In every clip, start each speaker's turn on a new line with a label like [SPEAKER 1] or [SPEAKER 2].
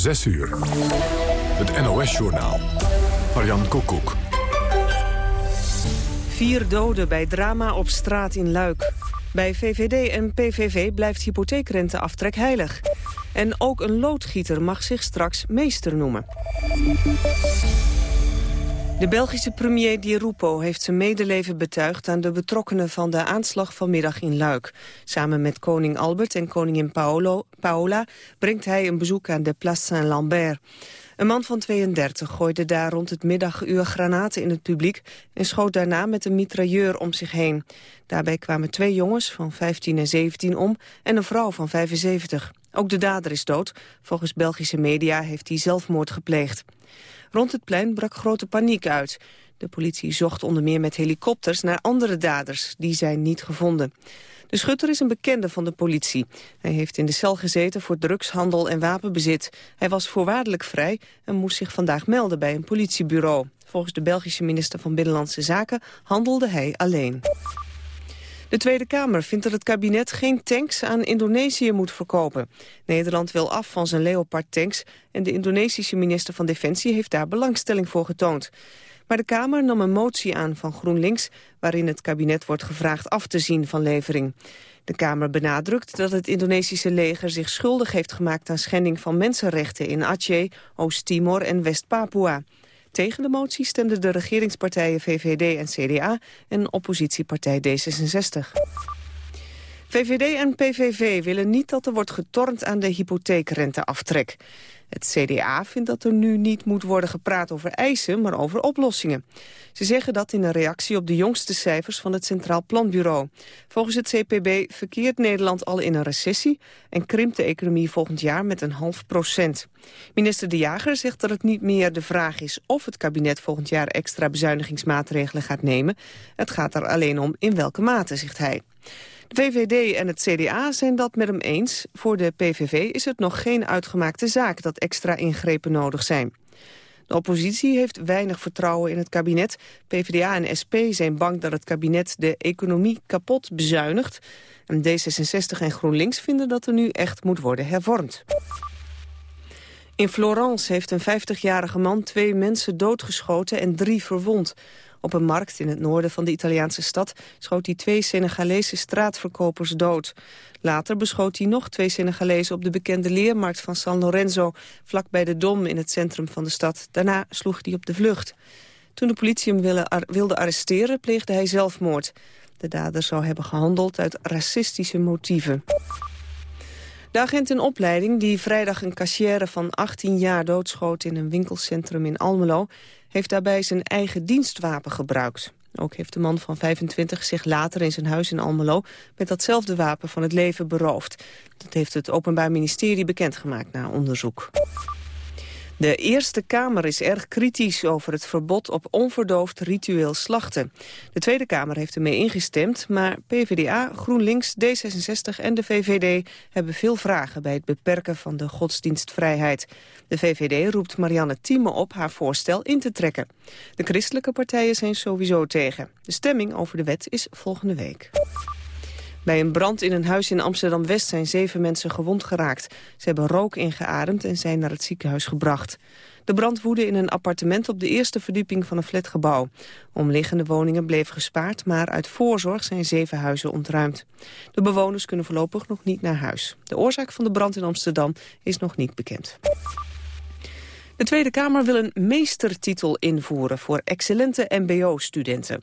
[SPEAKER 1] 6 uur. Het NOS-journaal. Marian Koekoek.
[SPEAKER 2] Vier doden bij drama op straat in Luik. Bij VVD en PVV blijft hypotheekrenteaftrek heilig. En ook een loodgieter mag zich straks meester noemen. De Belgische premier Di Rupo heeft zijn medeleven betuigd aan de betrokkenen van de aanslag vanmiddag in Luik. Samen met koning Albert en koningin Paola brengt hij een bezoek aan de Place Saint-Lambert. Een man van 32 gooide daar rond het middaguur granaten in het publiek... en schoot daarna met een mitrailleur om zich heen. Daarbij kwamen twee jongens van 15 en 17 om en een vrouw van 75. Ook de dader is dood. Volgens Belgische media heeft hij zelfmoord gepleegd. Rond het plein brak grote paniek uit. De politie zocht onder meer met helikopters naar andere daders. Die zijn niet gevonden. De schutter is een bekende van de politie. Hij heeft in de cel gezeten voor drugshandel en wapenbezit. Hij was voorwaardelijk vrij en moest zich vandaag melden bij een politiebureau. Volgens de Belgische minister van Binnenlandse Zaken handelde hij alleen. De Tweede Kamer vindt dat het kabinet geen tanks aan Indonesië moet verkopen. Nederland wil af van zijn Leopard-tanks... en de Indonesische minister van Defensie heeft daar belangstelling voor getoond. Maar de Kamer nam een motie aan van GroenLinks... waarin het kabinet wordt gevraagd af te zien van levering. De Kamer benadrukt dat het Indonesische leger zich schuldig heeft gemaakt... aan schending van mensenrechten in Aceh, Oost-Timor en West-Papua. Tegen de motie stemden de regeringspartijen VVD en CDA en oppositiepartij D66. VVD en PVV willen niet dat er wordt getornd aan de hypotheekrenteaftrek. Het CDA vindt dat er nu niet moet worden gepraat over eisen, maar over oplossingen. Ze zeggen dat in een reactie op de jongste cijfers van het Centraal Planbureau. Volgens het CPB verkeert Nederland al in een recessie... en krimpt de economie volgend jaar met een half procent. Minister De Jager zegt dat het niet meer de vraag is... of het kabinet volgend jaar extra bezuinigingsmaatregelen gaat nemen. Het gaat er alleen om in welke mate, zegt hij. VVD en het CDA zijn dat met hem eens. Voor de PVV is het nog geen uitgemaakte zaak dat extra ingrepen nodig zijn. De oppositie heeft weinig vertrouwen in het kabinet. PvdA en SP zijn bang dat het kabinet de economie kapot bezuinigt. En D66 en GroenLinks vinden dat er nu echt moet worden hervormd. In Florence heeft een 50-jarige man twee mensen doodgeschoten en drie verwond. Op een markt in het noorden van de Italiaanse stad schoot hij twee Senegalese straatverkopers dood. Later beschoot hij nog twee Senegalezen op de bekende leermarkt van San Lorenzo, vlak bij de Dom in het centrum van de stad. Daarna sloeg hij op de vlucht. Toen de politie hem wilde arresteren, pleegde hij zelfmoord. De dader zou hebben gehandeld uit racistische motieven. De agent in opleiding die vrijdag een kassière van 18 jaar doodschoot in een winkelcentrum in Almelo, heeft daarbij zijn eigen dienstwapen gebruikt. Ook heeft de man van 25 zich later in zijn huis in Almelo met datzelfde wapen van het leven beroofd. Dat heeft het Openbaar Ministerie bekendgemaakt na onderzoek. De Eerste Kamer is erg kritisch over het verbod op onverdoofd ritueel slachten. De Tweede Kamer heeft ermee ingestemd, maar PvdA, GroenLinks, D66 en de VVD hebben veel vragen bij het beperken van de godsdienstvrijheid. De VVD roept Marianne Thieme op haar voorstel in te trekken. De christelijke partijen zijn sowieso tegen. De stemming over de wet is volgende week. Bij een brand in een huis in Amsterdam-West zijn zeven mensen gewond geraakt. Ze hebben rook ingeademd en zijn naar het ziekenhuis gebracht. De brand woedde in een appartement op de eerste verdieping van een flatgebouw. Omliggende woningen bleven gespaard, maar uit voorzorg zijn zeven huizen ontruimd. De bewoners kunnen voorlopig nog niet naar huis. De oorzaak van de brand in Amsterdam is nog niet bekend. De Tweede Kamer wil een meestertitel invoeren voor excellente mbo-studenten.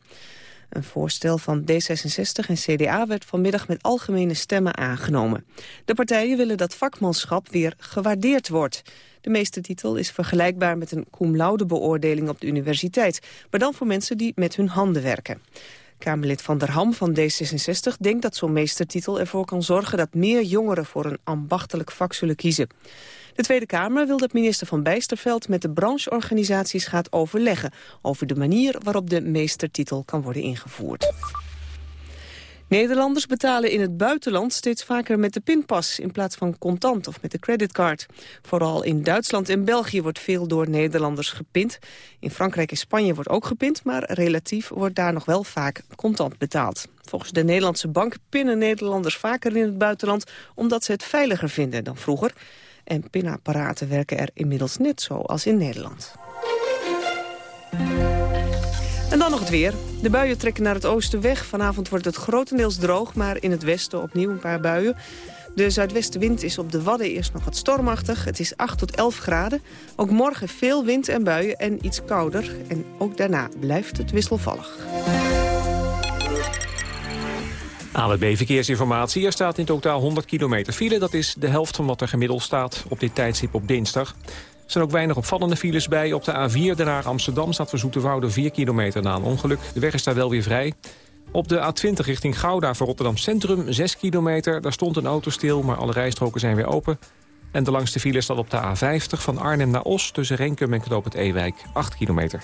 [SPEAKER 2] Een voorstel van D66 en CDA werd vanmiddag met algemene stemmen aangenomen. De partijen willen dat vakmanschap weer gewaardeerd wordt. De meestertitel is vergelijkbaar met een cum laude beoordeling op de universiteit, maar dan voor mensen die met hun handen werken. Kamerlid Van der Ham van D66 denkt dat zo'n meestertitel ervoor kan zorgen dat meer jongeren voor een ambachtelijk vak zullen kiezen. De Tweede Kamer wil dat minister Van Bijsterveld met de brancheorganisaties gaat overleggen over de manier waarop de meestertitel kan worden ingevoerd. Nederlanders betalen in het buitenland steeds vaker met de pinpas in plaats van contant of met de creditcard. Vooral in Duitsland en België wordt veel door Nederlanders gepind. In Frankrijk en Spanje wordt ook gepind, maar relatief wordt daar nog wel vaak contant betaald. Volgens de Nederlandse bank pinnen Nederlanders vaker in het buitenland omdat ze het veiliger vinden dan vroeger. En pinapparaten werken er inmiddels net zo als in Nederland. En dan nog het weer. De buien trekken naar het oosten weg. Vanavond wordt het grotendeels droog, maar in het westen opnieuw een paar buien. De zuidwestenwind is op de Wadden eerst nog wat stormachtig. Het is 8 tot 11 graden. Ook morgen veel wind en buien en iets kouder. En ook daarna blijft het wisselvallig.
[SPEAKER 3] AWB Verkeersinformatie. Er staat in totaal 100 kilometer file. Dat is de helft van wat er gemiddeld staat op dit tijdstip op dinsdag. Er zijn ook weinig opvallende files bij. Op de A4 daarna Amsterdam staat voor Zoeterwoude 4 kilometer na een ongeluk. De weg is daar wel weer vrij. Op de A20 richting Gouda voor Rotterdam Centrum 6 kilometer. Daar stond een auto stil, maar alle rijstroken zijn weer open. En de langste file staat op de A50 van Arnhem naar Os... tussen Renkum en Knoop het Ewijk, 8 kilometer.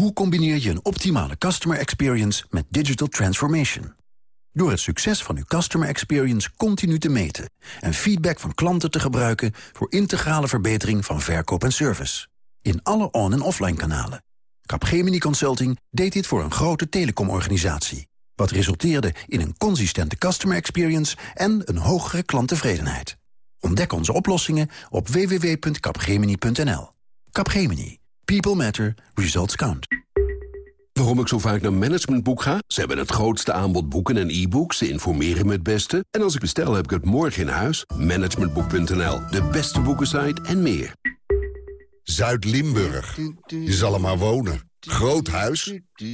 [SPEAKER 4] Hoe combineer je een optimale customer experience met digital transformation? Door het succes van uw customer experience continu te meten... en feedback van klanten te gebruiken voor integrale verbetering van verkoop en service. In alle on- en offline kanalen. Capgemini Consulting deed dit voor een grote telecomorganisatie. Wat resulteerde in een consistente customer experience en een hogere klanttevredenheid. Ontdek onze oplossingen op www.capgemini.nl. Capgemini. People matter. Results count.
[SPEAKER 5] Waarom ik zo vaak naar Managementboek ga? Ze hebben het grootste aanbod boeken en e-books. Ze informeren me het beste. En als ik bestel, heb ik het morgen in huis. Managementboek.nl, de beste boekensite en meer.
[SPEAKER 6] Zuid-Limburg. Je zal er maar wonen. Groot huis,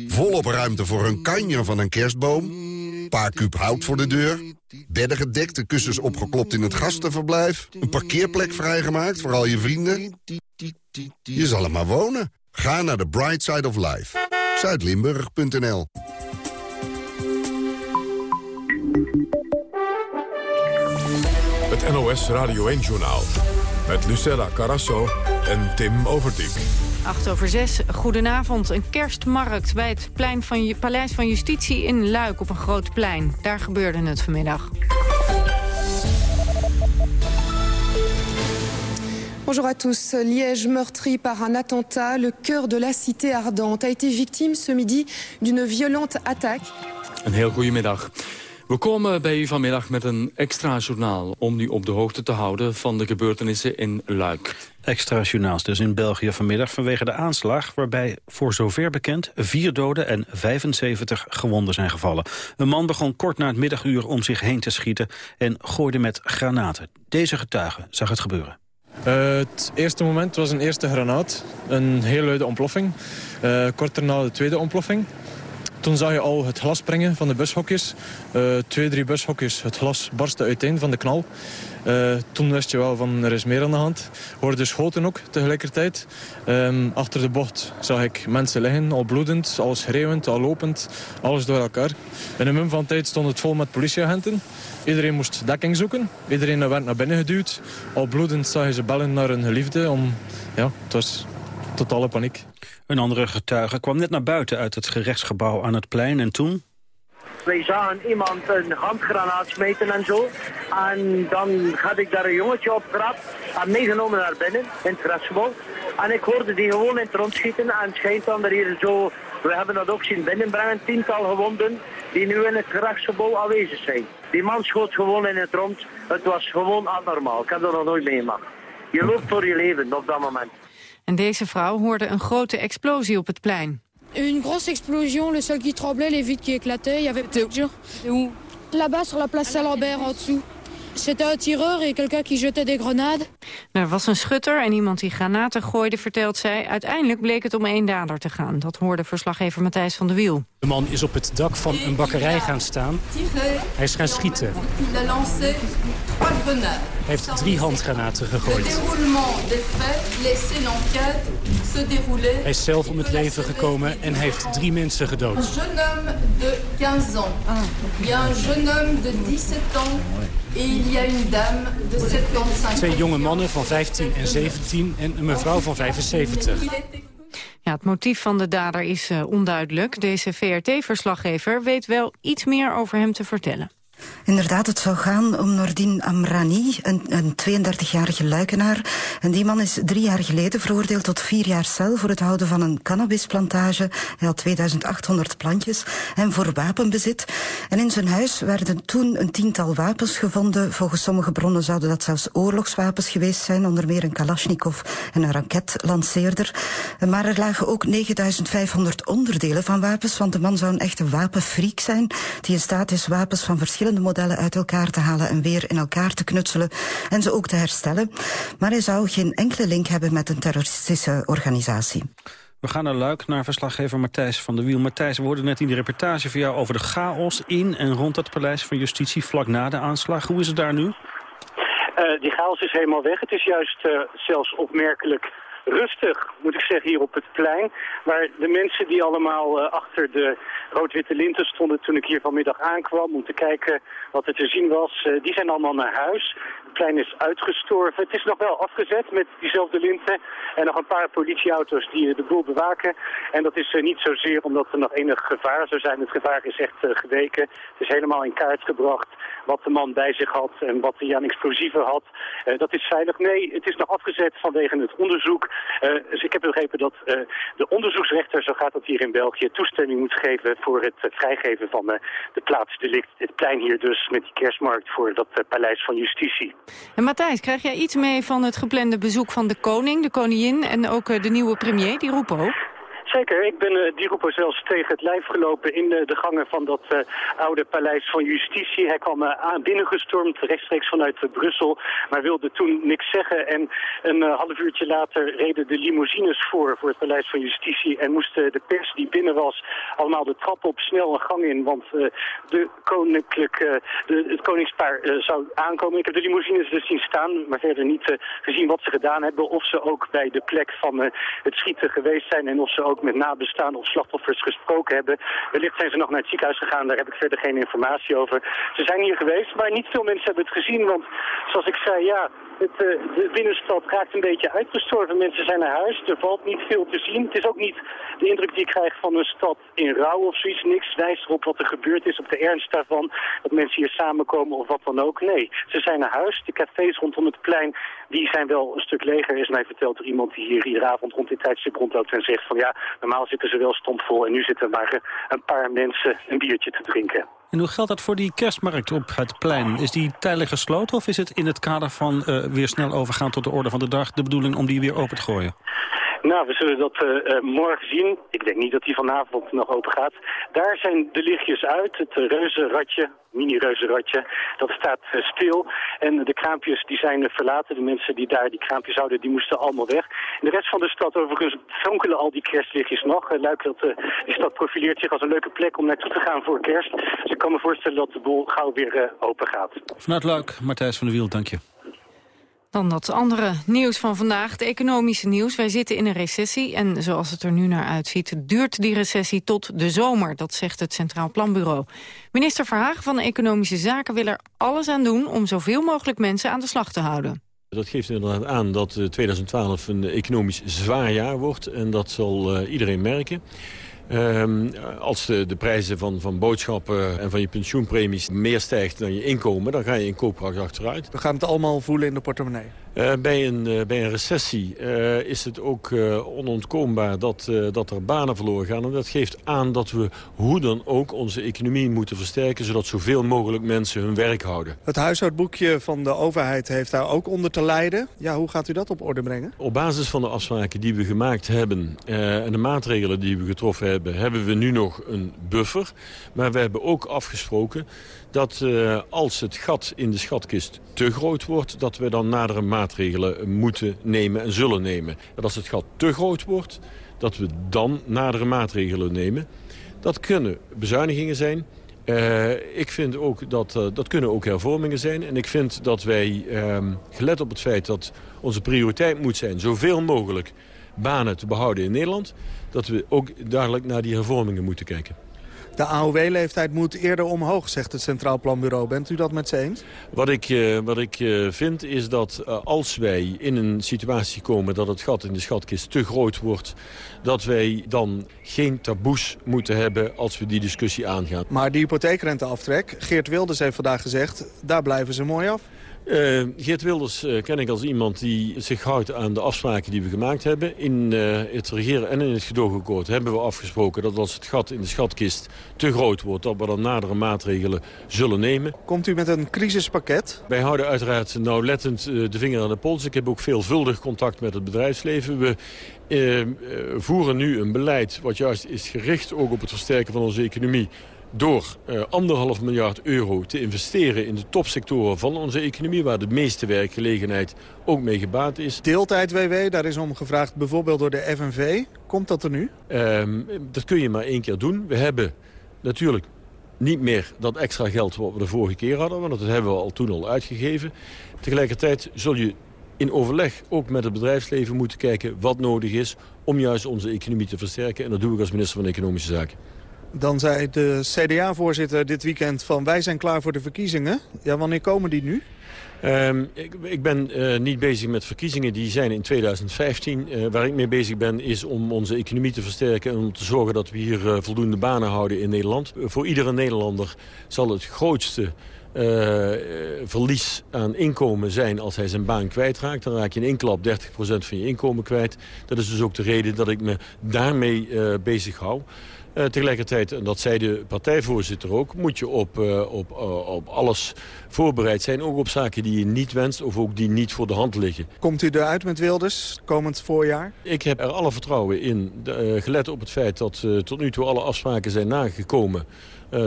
[SPEAKER 6] volop ruimte voor een kanjer van een kerstboom... paar kuub hout voor de deur, bedden gedekt, de kussens opgeklopt in het gastenverblijf... een parkeerplek vrijgemaakt voor al je vrienden. Je zal er maar wonen. Ga naar de Bright Side of Life. Zuidlimburg.nl
[SPEAKER 1] Het NOS Radio 1-journaal. Met Lucella Carasso en Tim Overdijk.
[SPEAKER 7] 8 over 6, goedenavond. Een kerstmarkt bij het plein van, Paleis van Justitie in Luik op een groot plein. Daar gebeurde het vanmiddag.
[SPEAKER 8] Bonjour à tous. Liège meurtri par un attentat. Le cœur de la cité ardente a été victime ce midi d'une violente attaque.
[SPEAKER 9] Een heel goedemiddag. We komen bij u vanmiddag met een extra journaal... om u op de hoogte te houden van de gebeurtenissen in Luik.
[SPEAKER 10] Extra journaals dus in België vanmiddag vanwege de aanslag... waarbij voor zover bekend vier doden en 75 gewonden zijn gevallen. Een man begon kort na het middaguur om zich heen te schieten... en gooide met granaten. Deze getuige zag het gebeuren.
[SPEAKER 11] Uh, het eerste moment was een eerste granaat. Een heel luide ontploffing. Uh, kort daarna de tweede ontploffing. Toen zag je al het glas springen van de bushokjes. Uh, twee, drie bushokjes. Het glas barstte uiteen van de knal. Uh, toen wist je wel van er is meer aan de hand. Hoorde schoten ook tegelijkertijd. Um, achter de bocht zag ik mensen liggen, al bloedend, al schreeuwend, al lopend. Alles door elkaar. In een mum van tijd stond het vol met politieagenten. Iedereen moest dekking zoeken. Iedereen werd naar binnen geduwd. Al bloedend zag je ze bellen naar hun geliefde. Om, ja, het was totale paniek.
[SPEAKER 10] Een andere getuige kwam net naar buiten uit het gerechtsgebouw aan het plein en toen...
[SPEAKER 8] wij zagen iemand een handgranaat smeten en zo. En dan had ik daar een jongetje op getrapt en meegenomen naar binnen in het grasgebouw. En ik hoorde die gewoon in het rondschieten en het schijnt dan er hier zo, we hebben dat ook zien binnenbrengen, tiental gewonden die nu in het grasgebouw aanwezig zijn. Die man schoot gewoon in het rond. Het was gewoon abnormaal. Ik heb dat nog nooit meegemaakt. Je loopt voor je leven op dat moment.
[SPEAKER 7] En deze vrouw hoorde een grote explosie op het plein.
[SPEAKER 12] Une grosse explosion, le sol qui tremblait, les vitres qui éclataient. Il y avait... T'es où Là-bas, sur la place Saint-Lambert, en dessous. C'était un tireur et quelqu'un qui jetait des grenades.
[SPEAKER 7] Er was een schutter en iemand die granaten gooide, vertelt zij. Uiteindelijk bleek het om één dader te gaan. Dat hoorde verslaggever Matthijs van de Wiel.
[SPEAKER 13] De man is op het dak van een bakkerij gaan staan. Hij is gaan schieten. Hij heeft drie handgranaten gegooid. Hij is zelf om het leven gekomen en heeft drie mensen gedood.
[SPEAKER 12] Een jeune homme de 15 ans. Il y a un jeune homme de 17 ans. Et il y a une dame de 75
[SPEAKER 13] Twee jonge mannen van 15 en 17 en een mevrouw van 75.
[SPEAKER 7] Ja, het motief van de dader is uh, onduidelijk. Deze VRT-verslaggever weet wel iets meer over hem te vertellen.
[SPEAKER 14] Inderdaad, het zou gaan om Nordin Amrani, een, een 32-jarige luikenaar. En die man is drie jaar geleden veroordeeld tot vier jaar cel voor het houden van een cannabisplantage. Hij had 2800 plantjes en voor wapenbezit. En in zijn huis werden toen een tiental wapens gevonden. Volgens sommige bronnen zouden dat zelfs oorlogswapens geweest zijn, onder meer een Kalashnikov en een raketlanceerder. Maar er lagen ook 9500 onderdelen van wapens, want de man zou een echte wapenfreak zijn, die in staat is wapens van verschillende modellen uit elkaar te halen en weer in elkaar te knutselen en ze ook te herstellen. Maar hij zou geen enkele link hebben met een terroristische organisatie.
[SPEAKER 10] We gaan naar Luik, naar verslaggever Matthijs van der Wiel. Matthijs, we hoorden net in die reportage van jou over de chaos in en rond het paleis van justitie vlak na de aanslag. Hoe is het daar nu?
[SPEAKER 15] Uh, die chaos is helemaal weg. Het is juist uh, zelfs opmerkelijk rustig, moet ik zeggen, hier op het plein. Waar de mensen die allemaal uh, achter de rood-witte linten stonden toen ik hier vanmiddag aankwam om te kijken wat er te zien was, uh, die zijn allemaal naar huis. Plein is uitgestorven. Het is nog wel afgezet met diezelfde linten en nog een paar politieauto's die de boel bewaken. En dat is uh, niet zozeer omdat er nog enig gevaar zou zijn. Het gevaar is echt geweken. Het is helemaal in kaart gebracht wat de man bij zich had en wat hij aan explosieven had. dat is veilig. Nee, het is nog afgezet vanwege het onderzoek. Dus ik heb begrepen dat de onderzoeksrechter, zo gaat dat hier in België, toestemming moet geven voor het vrijgeven van de plaatsdelict. Het plein hier dus met die kerstmarkt voor dat paleis van justitie.
[SPEAKER 7] En Matthijs, krijg jij iets mee van het geplande bezoek van de koning, de koningin en ook de nieuwe premier, die Rupo?
[SPEAKER 15] Zeker, ik ben uh, die roeper zelfs tegen het lijf gelopen in uh, de gangen van dat uh, oude paleis van justitie. Hij kwam aan binnengestormd, rechtstreeks vanuit Brussel, maar wilde toen niks zeggen. En een half uurtje later reden de limousines voor, voor het paleis van justitie. En moesten de pers die binnen was allemaal de trap op snel een gang in. Want de de, het koningspaar zou aankomen. Ik heb de limousines dus zien staan, maar verder niet gezien wat ze gedaan hebben. Of ze ook bij de plek van het schieten geweest zijn en of ze ook met nabestaanden of slachtoffers gesproken hebben. Wellicht zijn ze nog naar het ziekenhuis gegaan, daar heb ik verder geen informatie over. Ze zijn hier geweest, maar niet veel mensen hebben het gezien, want zoals ik zei, ja, het, uh, de binnenstad raakt een beetje uitgestorven. Mensen zijn naar huis, er valt niet veel te zien. Het is ook niet de indruk die ik krijg van een stad in rouw of zoiets. Niks wijst erop wat er gebeurd is, op de ernst daarvan, dat mensen hier samenkomen of wat dan ook. Nee, ze zijn naar huis. De cafés rondom het plein, die zijn wel een stuk leger, is mij verteld door iemand die hier iedere avond rond dit tijdstip rondloopt en zegt van ja, normaal zitten ze wel stompvol en nu zitten maar een paar mensen een biertje te drinken.
[SPEAKER 10] En hoe geldt dat voor die kerstmarkt op het plein? Is die tijdelijk gesloten of is het in het kader van uh, weer snel overgaan tot de orde van de dag de bedoeling om die weer open te gooien?
[SPEAKER 15] Nou, we zullen dat uh, uh, morgen zien. Ik denk niet dat die vanavond nog open gaat. Daar zijn de lichtjes uit. Het uh, reuzenradje, mini-reuzenradje, dat staat stil. En de kraampjes die zijn verlaten. De mensen die daar die kraampjes houden, die moesten allemaal weg. In de rest van de stad overigens fonkelen al die kerstlichtjes nog. Luik dat, die stad profileert zich als een leuke plek om naartoe te gaan voor kerst. Dus ik kan me voorstellen dat de boel gauw weer open gaat.
[SPEAKER 10] Vanuit Luik, Matthijs van der Wiel, dank je.
[SPEAKER 7] Dan dat andere nieuws van vandaag, het economische nieuws. Wij zitten in een recessie en zoals het er nu naar uitziet... duurt die recessie tot de zomer, dat zegt het Centraal Planbureau. Minister Verhagen van Economische Zaken wil er alles aan doen... om zoveel mogelijk mensen aan de slag te houden.
[SPEAKER 16] Dat geeft inderdaad aan dat 2012 een economisch zwaar jaar wordt. En dat zal uh, iedereen merken.
[SPEAKER 17] Ehm, als de, de prijzen van, van boodschappen en van je pensioenpremies meer stijgt dan je inkomen... dan ga je in koopkracht achteruit.
[SPEAKER 18] We gaan het allemaal voelen in de portemonnee.
[SPEAKER 17] Uh, bij, een, uh, bij een recessie uh, is het ook onontkoombaar dat, dat er banen verloren gaan. En dat geeft aan dat we hoe dan ook onze economie moeten versterken... zodat zoveel mogelijk mensen hun werk houden.
[SPEAKER 18] Het huishoudboekje van de overheid heeft daar ook onder te lijden. Ja, hoe gaat u dat op orde brengen?
[SPEAKER 17] Op basis van de afspraken die we gemaakt hebben... en de maatregelen die we getroffen hebben... hebben we nu nog een buffer. Maar we hebben ook afgesproken dat uh, als het gat in de schatkist te groot wordt... dat we dan nadere maatregelen moeten nemen en zullen nemen. En als het gat te groot wordt, dat we dan nadere maatregelen nemen. Dat kunnen bezuinigingen zijn. Uh, ik vind ook dat uh, dat kunnen ook hervormingen zijn. En ik vind dat wij, uh, gelet op het feit dat onze prioriteit moet zijn... zoveel mogelijk banen te behouden in Nederland... dat we ook duidelijk naar die hervormingen moeten kijken.
[SPEAKER 18] De AOW-leeftijd moet eerder omhoog, zegt het Centraal Planbureau. Bent u dat met ze eens?
[SPEAKER 17] Wat ik, uh, wat ik uh, vind is dat uh, als wij in een situatie komen... dat het gat in de schatkist te groot wordt... dat wij dan geen taboes moeten hebben als we die discussie aangaan.
[SPEAKER 18] Maar die hypotheekrenteaftrek, Geert Wilders heeft vandaag gezegd... daar blijven ze mooi af.
[SPEAKER 17] Uh, Geert Wilders uh, ken ik als iemand die zich houdt aan de afspraken die we gemaakt hebben. In uh, het regeren en in het gedoogakkoord hebben we afgesproken dat als het gat in de schatkist te groot wordt... dat we dan nadere maatregelen zullen nemen.
[SPEAKER 18] Komt u met een crisispakket?
[SPEAKER 17] Wij houden uiteraard nauwlettend de vinger aan de pols. Ik heb ook veelvuldig contact met het bedrijfsleven. We voeren nu een beleid wat juist is gericht ook op het versterken van onze economie door uh, anderhalf miljard euro te investeren in de topsectoren van onze economie... waar de meeste werkgelegenheid ook mee gebaat is.
[SPEAKER 18] Deeltijd WW, daar is om gevraagd bijvoorbeeld door de FNV. Komt dat er nu?
[SPEAKER 17] Uh, dat kun je maar één keer doen. We hebben natuurlijk niet meer dat extra geld wat we de vorige keer hadden... want dat hebben we al toen al uitgegeven. Tegelijkertijd zul je in overleg ook met het bedrijfsleven moeten kijken wat nodig is... om juist onze economie te versterken. En dat doe ik als minister van Economische Zaken.
[SPEAKER 18] Dan zei de CDA-voorzitter dit weekend van wij zijn klaar voor de verkiezingen. Ja, wanneer komen die nu?
[SPEAKER 17] Um, ik, ik, ben uh, niet bezig met verkiezingen, die zijn in 2015. Uh, waar ik mee bezig ben is om onze economie te versterken... en om te zorgen dat we hier uh, voldoende banen houden in Nederland. voor iedere Nederlander zal het grootste verlies aan inkomen zijn als hij zijn baan kwijtraakt. Dan raak je in één klap 30% van je inkomen kwijt. Dat is dus ook de reden dat ik me daarmee bezig hou. Uh, tegelijkertijd, en dat zei de partijvoorzitter ook... moet je op, uh, op, uh, op alles voorbereid zijn. Ook op zaken die je niet wenst of ook die niet voor de hand liggen.
[SPEAKER 18] Komt u eruit met Wilders komend voorjaar?
[SPEAKER 17] Ik heb er alle vertrouwen in. Gelet op het feit dat tot nu toe alle afspraken zijn nagekomen...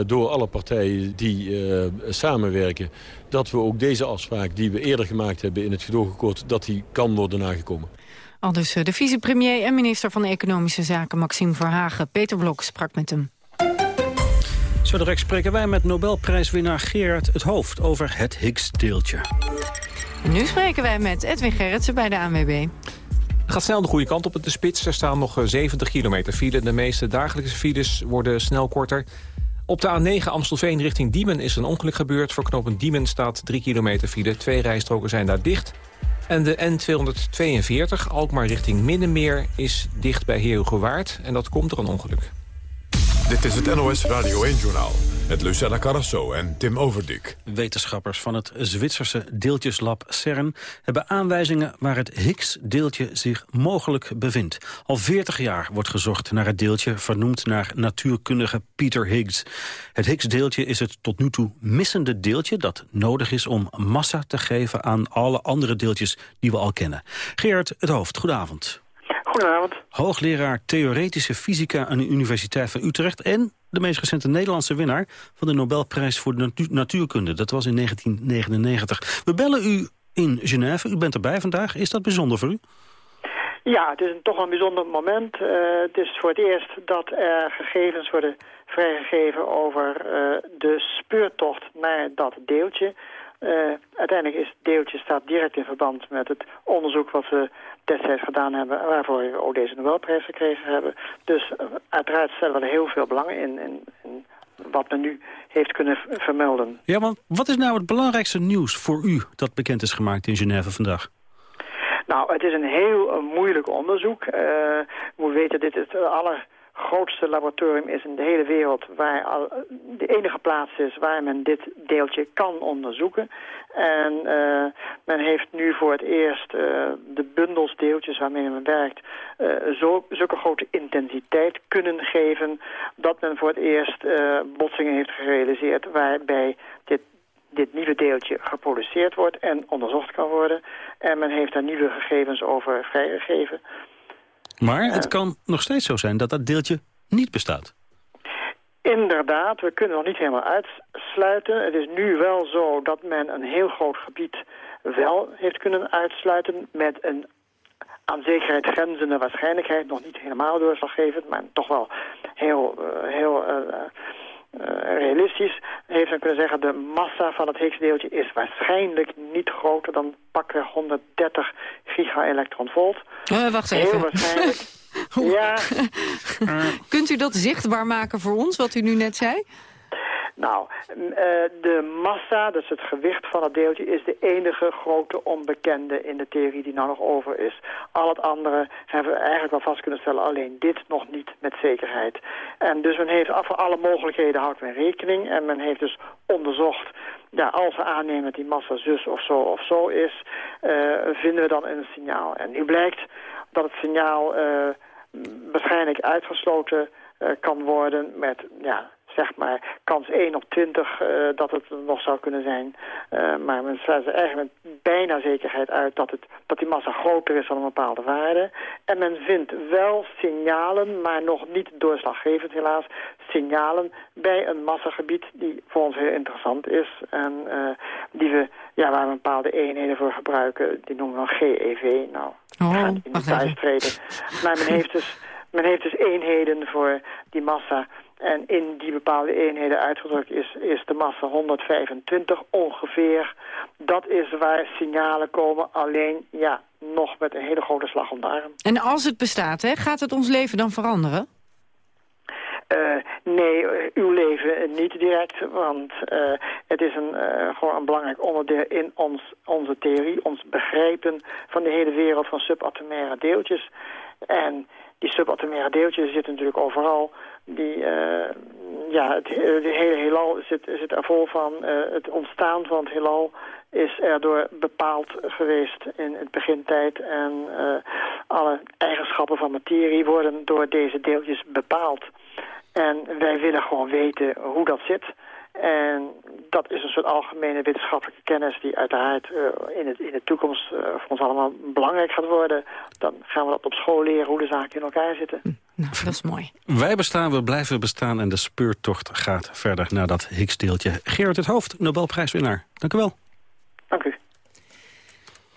[SPEAKER 17] door alle partijen die samenwerken... dat we ook deze afspraak die we eerder gemaakt hebben in het gedoogakkoord... dat die kan worden nagekomen.
[SPEAKER 7] Al dus de vicepremier en minister van Economische Zaken Maxime Verhagen. Peter Blok sprak met hem.
[SPEAKER 10] Zo direct spreken wij met Nobelprijswinnaar Gerard het Hoofd over het Higgs-deeltje.
[SPEAKER 7] Nu spreken wij met Edwin Gerritsen bij de ANWB.
[SPEAKER 19] Het gaat snel de goede kant op het de spits. Er staan nog 70 kilometer file. De meeste dagelijkse files worden snel korter. Op de A9 Amstelveen richting Diemen is een ongeluk gebeurd. Voor knooppunt Diemen staat 3 kilometer file. Twee rijstroken zijn daar dicht. En de N242, Alkmaar richting Middenmeer, is dicht bij Heerhugowaard. En dat komt door een ongeluk.
[SPEAKER 1] Dit is het NOS Radio 1-journaal met Lucella Carrasso en Tim Overdik.
[SPEAKER 10] Wetenschappers van het Zwitserse deeltjeslab CERN... hebben aanwijzingen waar het Higgs-deeltje zich mogelijk bevindt. Al 40 jaar wordt gezocht naar het deeltje... vernoemd naar natuurkundige Peter Higgs. Het Higgs-deeltje is het tot nu toe missende deeltje... dat nodig is om massa te geven aan alle andere deeltjes die we al kennen. Gerard het Hoofd, goedenavond.
[SPEAKER 16] Goedenavond.
[SPEAKER 10] Hoogleraar Theoretische Fysica aan de Universiteit van Utrecht... en de meest recente Nederlandse winnaar van de Nobelprijs voor de natu Natuurkunde. Dat was in 1999. We bellen u in Genève. U bent erbij vandaag. Is dat bijzonder voor u?
[SPEAKER 16] Ja, het is een, toch een bijzonder moment. Uh, het is voor het eerst dat er gegevens worden vrijgegeven over uh, de speurtocht naar dat deeltje. Uh, uiteindelijk is het deeltje staat direct in verband met het onderzoek wat we destijds gedaan hebben... waarvoor we ook deze Nobelprijs gekregen hebben. Dus uh, uiteraard stellen we er heel veel belang in, in, in wat men nu heeft kunnen vermelden.
[SPEAKER 10] Ja, want wat is nou het belangrijkste nieuws voor u dat bekend is gemaakt in Genève vandaag?
[SPEAKER 16] Nou, het is een heel uh, moeilijk onderzoek. Uh, we weten, dit is het aller grootste laboratorium is in de hele wereld... waar al, de enige plaats is waar men dit deeltje kan onderzoeken. En uh, men heeft nu voor het eerst uh, de bundels deeltjes waarmee men werkt... Zo, zulke grote intensiteit kunnen geven... dat men voor het eerst botsingen heeft gerealiseerd... waarbij dit dit nieuwe deeltje geproduceerd wordt en onderzocht kan worden. En men heeft daar nieuwe gegevens over vrijgegeven.
[SPEAKER 10] Maar het kan nog steeds zo zijn dat dat deeltje niet bestaat.
[SPEAKER 16] Inderdaad, we kunnen nog niet helemaal uitsluiten. Het is nu wel zo dat men een heel groot gebied wel heeft kunnen uitsluiten... met een aan zekerheid grenzende waarschijnlijkheid, nog niet helemaal doorslaggevend... maar toch wel heel, uh, heel uh, uh, realistisch heeft men kunnen zeggen... de massa van het Higgs-deeltje is waarschijnlijk niet groter dan pakweg 130 giga-elektronvolt.
[SPEAKER 7] Uh, wacht even.
[SPEAKER 16] Heel waarschijnlijk. ja.
[SPEAKER 7] Kunt u dat zichtbaar maken voor ons, wat u nu net zei?
[SPEAKER 16] Nou, uh, de massa, dus het gewicht van het deeltje... is de enige grote onbekende in de theorie die nou nog over is. Al het andere hebben we eigenlijk wel vast kunnen stellen... alleen dit nog niet met zekerheid. En dus men heeft voor alle mogelijkheden houdt men rekening... en men heeft dus onderzocht... Ja, als we aannemen dat die massa zus of zo of zo is... Uh, vinden we dan een signaal. En nu blijkt dat het signaal uh, waarschijnlijk uitgesloten kan worden met... ja zeg maar kans 1 op 20 uh, dat het nog zou kunnen zijn. Uh, maar men sluit er eigenlijk met bijna zekerheid uit dat, het, dat die massa groter is dan een bepaalde waarde. En men vindt wel signalen, maar nog niet doorslaggevend helaas, signalen bij een massagebied die voor ons heel interessant is. En uh, die we, ja, waar we bepaalde eenheden voor gebruiken, die noemen we dan GEV. Nou,
[SPEAKER 7] oh,
[SPEAKER 16] in details treden. Maar men heeft, dus, men heeft dus eenheden voor die massa en in die bepaalde eenheden uitgedrukt is, is de massa 125 ongeveer. Dat is waar signalen komen, alleen ja, nog met een hele grote slag om de arm.
[SPEAKER 7] En als het bestaat, hè, gaat het ons leven dan veranderen?
[SPEAKER 16] Uh, nee, uw leven niet direct, want uh, het is een, uh, gewoon een belangrijk onderdeel in ons, onze theorie, ons begrijpen van de hele wereld van subatomaire deeltjes. En die subatomaire deeltjes zitten natuurlijk overal die, uh, ja, het, de hele heelal zit, zit er vol van. Uh, het ontstaan van het heelal is erdoor bepaald geweest in het begintijd. En uh, alle eigenschappen van materie worden door deze deeltjes bepaald. En wij willen gewoon weten hoe dat zit. En dat is een soort algemene wetenschappelijke kennis die uiteraard uh, in, het, in de toekomst uh, voor ons allemaal belangrijk gaat worden. Dan gaan we dat op school leren hoe de zaken in elkaar zitten.
[SPEAKER 7] Nou, dat is mooi.
[SPEAKER 10] Wij bestaan, we blijven bestaan en de speurtocht gaat verder naar dat Higgs-deeltje. Gerard het Hoofd, Nobelprijswinnaar. Dank u wel.
[SPEAKER 16] Dank u.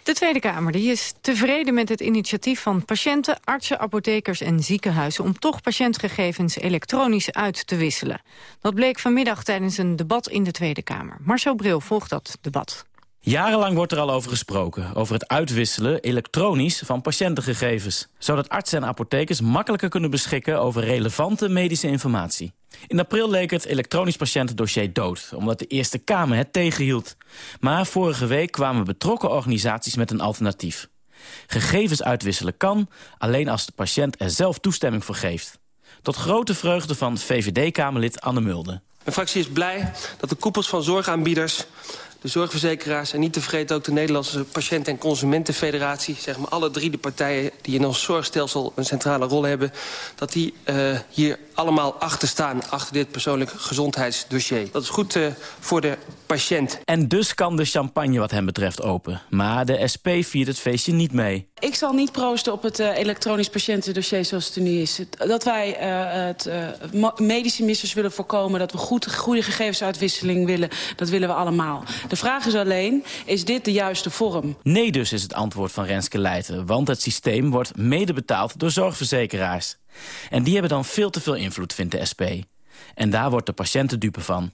[SPEAKER 7] De Tweede Kamer die is tevreden met het initiatief van patiënten, artsen, apothekers en ziekenhuizen om toch patiëntgegevens elektronisch uit te wisselen. Dat bleek vanmiddag tijdens een debat in de Tweede Kamer. Marcel Bril volgt dat debat.
[SPEAKER 20] Jarenlang wordt er al over gesproken, over het uitwisselen elektronisch van patiëntengegevens. Zodat artsen en apothekers makkelijker kunnen beschikken over relevante medische informatie. In april leek het elektronisch patiëntendossier dood, omdat de Eerste Kamer het tegenhield. Maar vorige week kwamen betrokken organisaties met een alternatief. Gegevens uitwisselen kan, alleen als de patiënt er zelf toestemming voor geeft. Tot grote vreugde van VVD-Kamerlid Anne Mulder.
[SPEAKER 21] Mijn fractie is blij dat de koepels van zorgaanbieders de zorgverzekeraars... en niet te vergeten ook de Nederlandse Patiënten- en Consumentenfederatie... zeg maar alle drie de partijen die in ons zorgstelsel een centrale rol hebben... dat die uh, hier allemaal achter staan, achter dit persoonlijk gezondheidsdossier. Dat is goed uh, voor de patiënt.
[SPEAKER 20] En dus kan de champagne wat hem betreft open. Maar de SP viert het feestje niet mee.
[SPEAKER 22] Ik zal niet proosten op het uh, elektronisch patiëntendossier zoals het er nu is. Dat wij uh, het uh, medische missers willen voorkomen... dat we goed, goede gegevensuitwisseling willen, dat willen we allemaal. De vraag is alleen, is dit de juiste vorm?
[SPEAKER 20] Nee dus is het antwoord van Renske Leijten. Want het systeem wordt mede betaald door zorgverzekeraars. En die hebben dan veel te veel invloed, vindt de SP. En daar wordt de patiënt dupe van.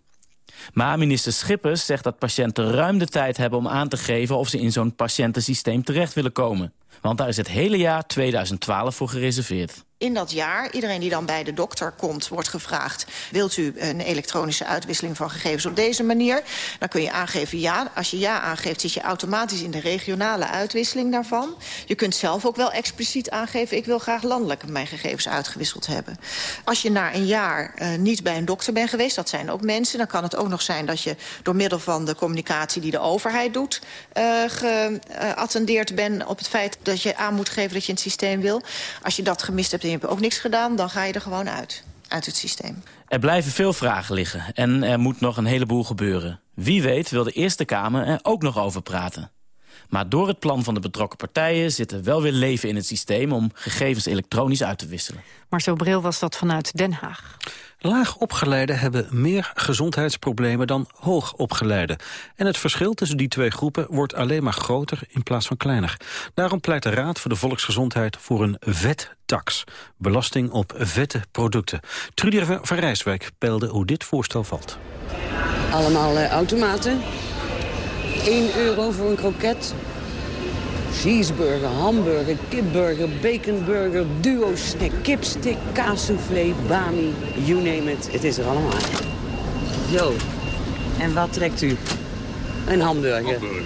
[SPEAKER 20] Maar minister Schippers zegt dat patiënten ruim de tijd hebben om aan te geven... of ze in zo'n patiëntensysteem terecht willen komen. Want daar is het hele jaar 2012 voor gereserveerd
[SPEAKER 23] in dat jaar, iedereen die dan bij de dokter komt, wordt gevraagd... wilt u een elektronische uitwisseling van gegevens op deze manier? Dan kun je aangeven ja. Als je ja aangeeft, zit je automatisch in de regionale uitwisseling daarvan. Je kunt zelf ook wel expliciet aangeven... ik wil graag landelijk mijn gegevens uitgewisseld hebben. Als je na een jaar uh, niet bij een dokter bent geweest, dat zijn ook mensen... dan kan het ook nog zijn dat je door middel van de communicatie die de overheid doet... Uh, geattendeerd bent op het feit dat je aan moet geven dat je in het systeem wil. Als je dat gemist hebt je hebt ook niks gedaan, dan ga je er gewoon uit. Uit het systeem.
[SPEAKER 20] Er blijven veel vragen liggen en er moet nog een heleboel gebeuren. Wie weet wil de Eerste Kamer er ook nog over praten. Maar door het plan van de betrokken partijen zit er wel weer leven in het systeem... om gegevens elektronisch uit te wisselen.
[SPEAKER 7] Marcel Bril was dat vanuit Den Haag.
[SPEAKER 10] Laagopgeleiden hebben meer gezondheidsproblemen dan hoogopgeleiden. En het verschil tussen die twee groepen wordt alleen maar groter in plaats van kleiner. Daarom pleit de Raad voor de Volksgezondheid voor een vettax. Belasting op vette producten. Trudy van Rijswijk peilde hoe dit voorstel valt.
[SPEAKER 24] Allemaal uh, automaten. 1 euro voor een kroket, cheeseburger, hamburger, kipburger, baconburger, duo snack, kipstick, kaassoufflé, bami, you name it. Het is er allemaal. Zo, en wat trekt u? Een hamburger. hamburger.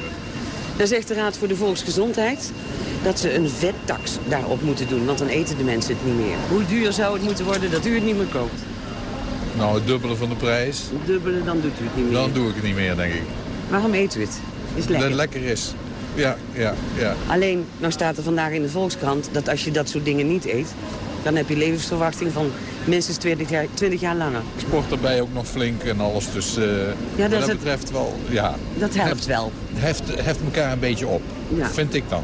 [SPEAKER 24] Dan zegt de Raad voor de Volksgezondheid dat ze een vettax daarop moeten doen, want dan eten de mensen het niet meer. Hoe duur zou het moeten worden dat u het niet meer koopt?
[SPEAKER 25] Nou, het dubbele van de prijs.
[SPEAKER 24] Het dubbele, dan doet u het niet meer.
[SPEAKER 25] Dan doe ik het niet meer, denk ik.
[SPEAKER 24] Waarom eet u het? Is lekker.
[SPEAKER 25] Dat het lekker is. Ja, ja, ja.
[SPEAKER 24] Alleen, nou staat er vandaag in de Volkskrant dat als je dat soort dingen niet eet... dan heb je levensverwachting van minstens 20 jaar, 20 jaar langer.
[SPEAKER 25] Ik sport erbij ook nog flink en alles, dus uh, ja, dat, dat betreft wel... Ja,
[SPEAKER 24] dat helpt wel.
[SPEAKER 25] Heft, heft elkaar een beetje op, ja. vind ik dan.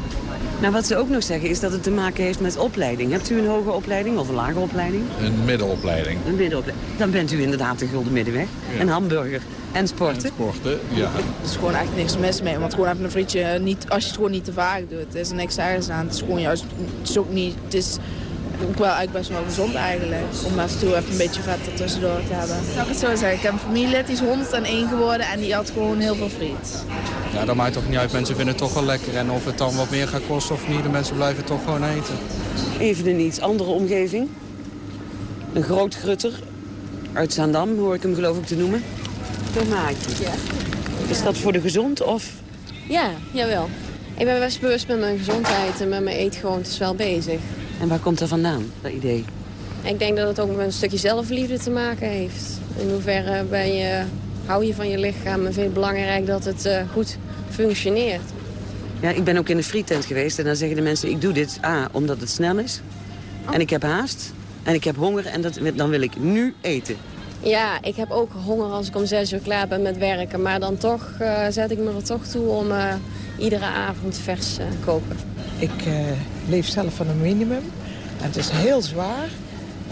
[SPEAKER 24] Nou, wat ze ook nog zeggen is dat het te maken heeft met opleiding. Hebt u een hoge opleiding of een lage opleiding?
[SPEAKER 25] Een middenopleiding.
[SPEAKER 24] Een middenopleiding. Dan bent u inderdaad de gulden middenweg. Ja. Een hamburger en sporten. En
[SPEAKER 25] sporten, ja.
[SPEAKER 26] Er is gewoon echt niks mis mee. Want gewoon even een frietje, niet, als je het gewoon niet te vaak doet. Er is er niks ergens aan. Het is gewoon juist, het is ook niet... Het is, ook wel eigenlijk best wel gezond eigenlijk. Om af en toe even een beetje vet er tussendoor te hebben. Zou ik het zo zeggen? Ik heb een familielid, die is 101 geworden en die had gewoon heel veel friet.
[SPEAKER 27] Ja, dat maakt toch niet uit. Mensen vinden het toch wel lekker. En of het dan wat meer gaat kosten of niet, de mensen blijven toch gewoon eten.
[SPEAKER 24] Even een iets andere omgeving. Een groot grutter uit Zaandam, hoor ik hem geloof ik te noemen. Tomaatje. Ja. Is dat voor de gezond of?
[SPEAKER 28] Ja, jawel. Ik ben best bewust met mijn gezondheid en met mijn eetgewoontes wel bezig.
[SPEAKER 24] En waar komt dat vandaan, dat idee?
[SPEAKER 28] Ik denk dat het ook met een stukje zelfliefde te maken heeft. In hoeverre ben je, hou je van je lichaam en vind je belangrijk dat het uh, goed functioneert.
[SPEAKER 24] Ja, ik ben ook in de frietent geweest en dan zeggen de mensen... ik doe dit A, omdat het snel is. Oh. En ik heb haast. En ik heb honger en dat, dan wil ik nu eten.
[SPEAKER 28] Ja, ik heb ook honger als ik om zes uur klaar ben met werken. Maar dan toch uh, zet ik me er toch toe om uh, iedere avond vers uh, koken.
[SPEAKER 29] Ik leef zelf van een minimum. En het is heel zwaar.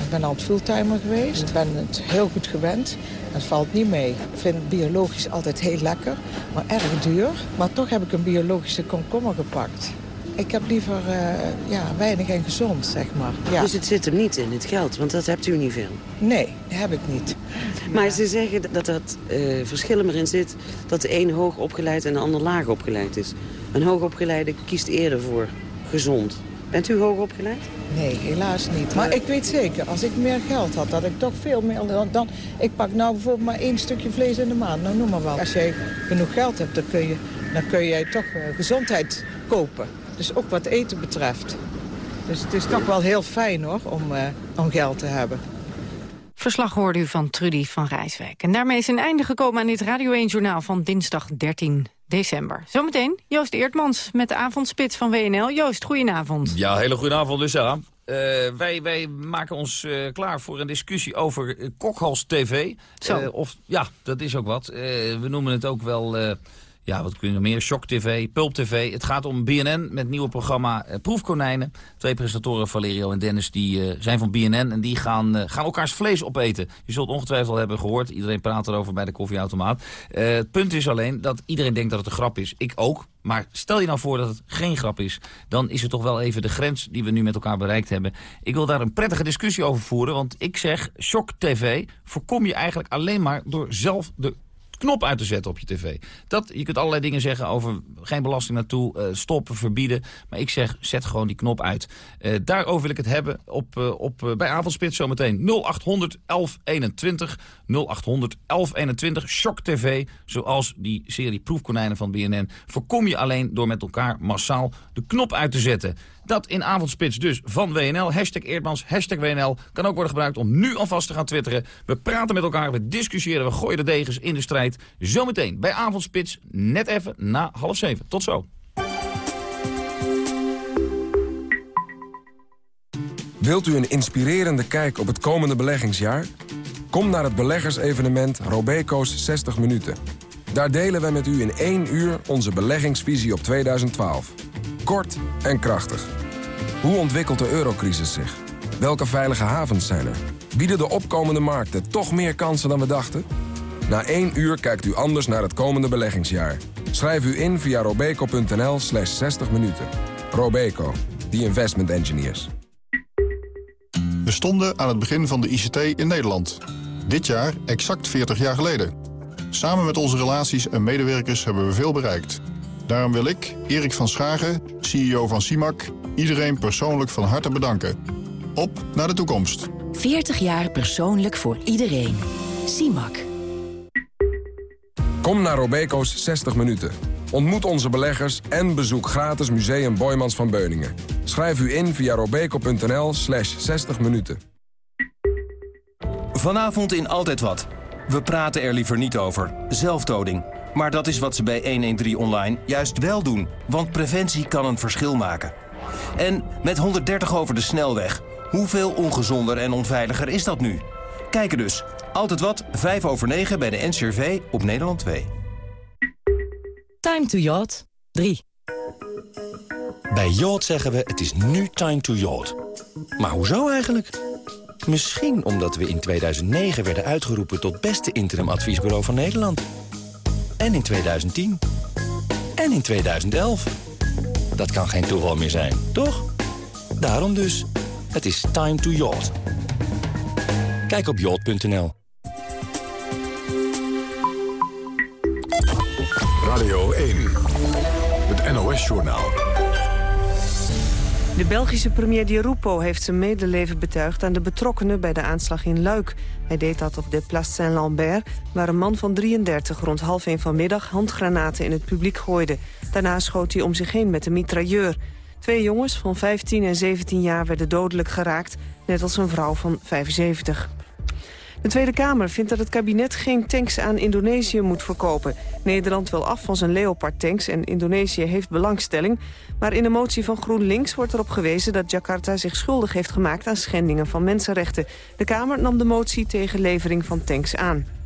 [SPEAKER 29] Ik ben altijd fulltimer geweest. Ik ben het heel goed gewend. Het valt niet mee. Ik vind biologisch altijd heel lekker, maar erg duur. Maar toch heb ik een biologische komkommer gepakt. Ik heb liever uh, ja, weinig en gezond, zeg maar. Ja.
[SPEAKER 24] Dus het zit hem niet in, het geld, want dat hebt u niet veel?
[SPEAKER 29] Nee, dat heb ik niet.
[SPEAKER 24] Maar ze zeggen dat dat uh, verschil erin zit... dat de een hoog opgeleid en de ander laag opgeleid is. Een hoogopgeleide kiest eerder voor gezond. Bent u hoog opgeleid?
[SPEAKER 29] Nee, helaas niet. Maar ik weet zeker, als ik meer geld had, dat ik toch veel meer... Dan, ik pak nou bijvoorbeeld maar één stukje vlees in de maand, nou noem maar wel. Als jij genoeg geld hebt, dan kun je, dan kun jij toch uh, gezondheid kopen. Dus ook wat eten betreft. Dus het is toch wel heel fijn hoor, om, uh, om geld te hebben.
[SPEAKER 7] Verslag hoorde u van Trudy van Rijswijk. En daarmee is een einde gekomen aan dit Radio 1-journaal van dinsdag 13 december. Zometeen Joost Eertmans met de avondspits van WNL. Joost, goedenavond.
[SPEAKER 30] Ja, hele goedenavond Lucella. Uh, wij, wij maken ons uh, klaar voor een discussie over uh, Kokhals TV. of, ja, dat is ook wat. we noemen het ook wel ja, wat kun je nog meer? Shock TV, Pulp TV. Het gaat om BNN met nieuwe programma uh, Proefkonijnen. Twee presentatoren, Valerio en Dennis, die uh, zijn van BNN en die gaan, uh, gaan elkaars vlees opeten. Je zult ongetwijfeld hebben gehoord. Iedereen praat erover bij de koffieautomaat. het punt is alleen dat iedereen denkt dat het een grap is. Ik ook. Maar stel je nou voor dat het geen grap is, dan is het toch wel even de grens die we nu met elkaar bereikt hebben. Ik wil daar een prettige discussie over voeren, want ik zeg, Shock TV voorkom je eigenlijk alleen maar door zelf de knop uit te zetten op je tv. Dat, je kunt allerlei dingen zeggen over geen belasting naartoe, uh, stoppen, verbieden. Maar ik zeg, zet gewoon die knop uit. Uh, daarover wil ik het hebben op, uh, op, bij Avondspits zometeen. 0800 1121, 0800 1121, Shock TV. Zoals die serie Proefkonijnen van BNN. Voorkom je alleen door met elkaar massaal de knop uit te zetten. Dat in avondspits dus van WNL. Hashtag Eerdmans, hashtag WNL. Kan ook worden gebruikt om nu alvast te gaan twitteren. We praten met elkaar, we discussiëren, we gooien de degens in de strijd. Zometeen bij avondspits, net even na half zeven. Tot zo.
[SPEAKER 31] Wilt u een inspirerende kijk op het komende beleggingsjaar? Kom naar het beleggersevenement Robeco's 60 Minuten. Daar delen we met u in één uur onze beleggingsvisie op 2012. Kort en krachtig. Hoe ontwikkelt de eurocrisis zich? Welke veilige havens zijn er? Bieden de opkomende markten toch meer kansen dan we dachten? Na één uur kijkt u anders naar het komende beleggingsjaar. Schrijf u in via robeco.nl slash 60 minuten. Robeco, the investment engineers.
[SPEAKER 32] We stonden aan het begin van de ICT in Nederland. Dit jaar exact 40 jaar geleden. Samen met onze relaties en medewerkers hebben we veel bereikt... Daarom wil ik, Erik van Schagen, CEO van CIMAC, iedereen persoonlijk van harte bedanken. Op naar de toekomst.
[SPEAKER 33] 40 jaar persoonlijk voor iedereen. CIMAC.
[SPEAKER 31] Kom naar Robeco's 60 minuten. Ontmoet onze beleggers en bezoek gratis Museum Boymans van Beuningen. Schrijf u in via robeco.nl slash 60 minuten.
[SPEAKER 34] Vanavond in Altijd Wat. We praten er liever niet over. Zelfdoding. Maar dat is wat ze bij 113 Online juist wel doen. Want preventie kan een verschil maken. En met 130 over de snelweg. Hoeveel ongezonder en onveiliger is dat nu? Kijken dus. Altijd wat, 5 over 9 bij de NCRV op Nederland 2.
[SPEAKER 33] Time to yacht 3.
[SPEAKER 35] Bij Yacht zeggen we het is nu time to yacht. Maar hoezo eigenlijk? Misschien omdat we in 2009 werden uitgeroepen tot beste interimadviesbureau van Nederland. En in 2010. En in 2011. Dat kan geen toeval meer zijn, toch? Daarom dus. Het is time to yacht. Kijk op yacht.nl.
[SPEAKER 1] Radio 1. Het NOS-journaal.
[SPEAKER 2] De Belgische premier Di Rupo heeft zijn medeleven betuigd aan de betrokkenen bij de aanslag in Luik. Hij deed dat op de Place Saint-Lambert, waar een man van 33 rond half 1 vanmiddag handgranaten in het publiek gooide. Daarna schoot hij om zich heen met een mitrailleur. Twee jongens van 15 en 17 jaar werden dodelijk geraakt, net als een vrouw van 75. De Tweede Kamer vindt dat het kabinet geen tanks aan Indonesië moet verkopen. Nederland wil af van zijn Leopard-tanks en Indonesië heeft belangstelling. Maar in de motie van GroenLinks wordt erop gewezen dat Jakarta zich schuldig heeft gemaakt aan schendingen van mensenrechten. De Kamer nam de motie tegen levering van tanks aan.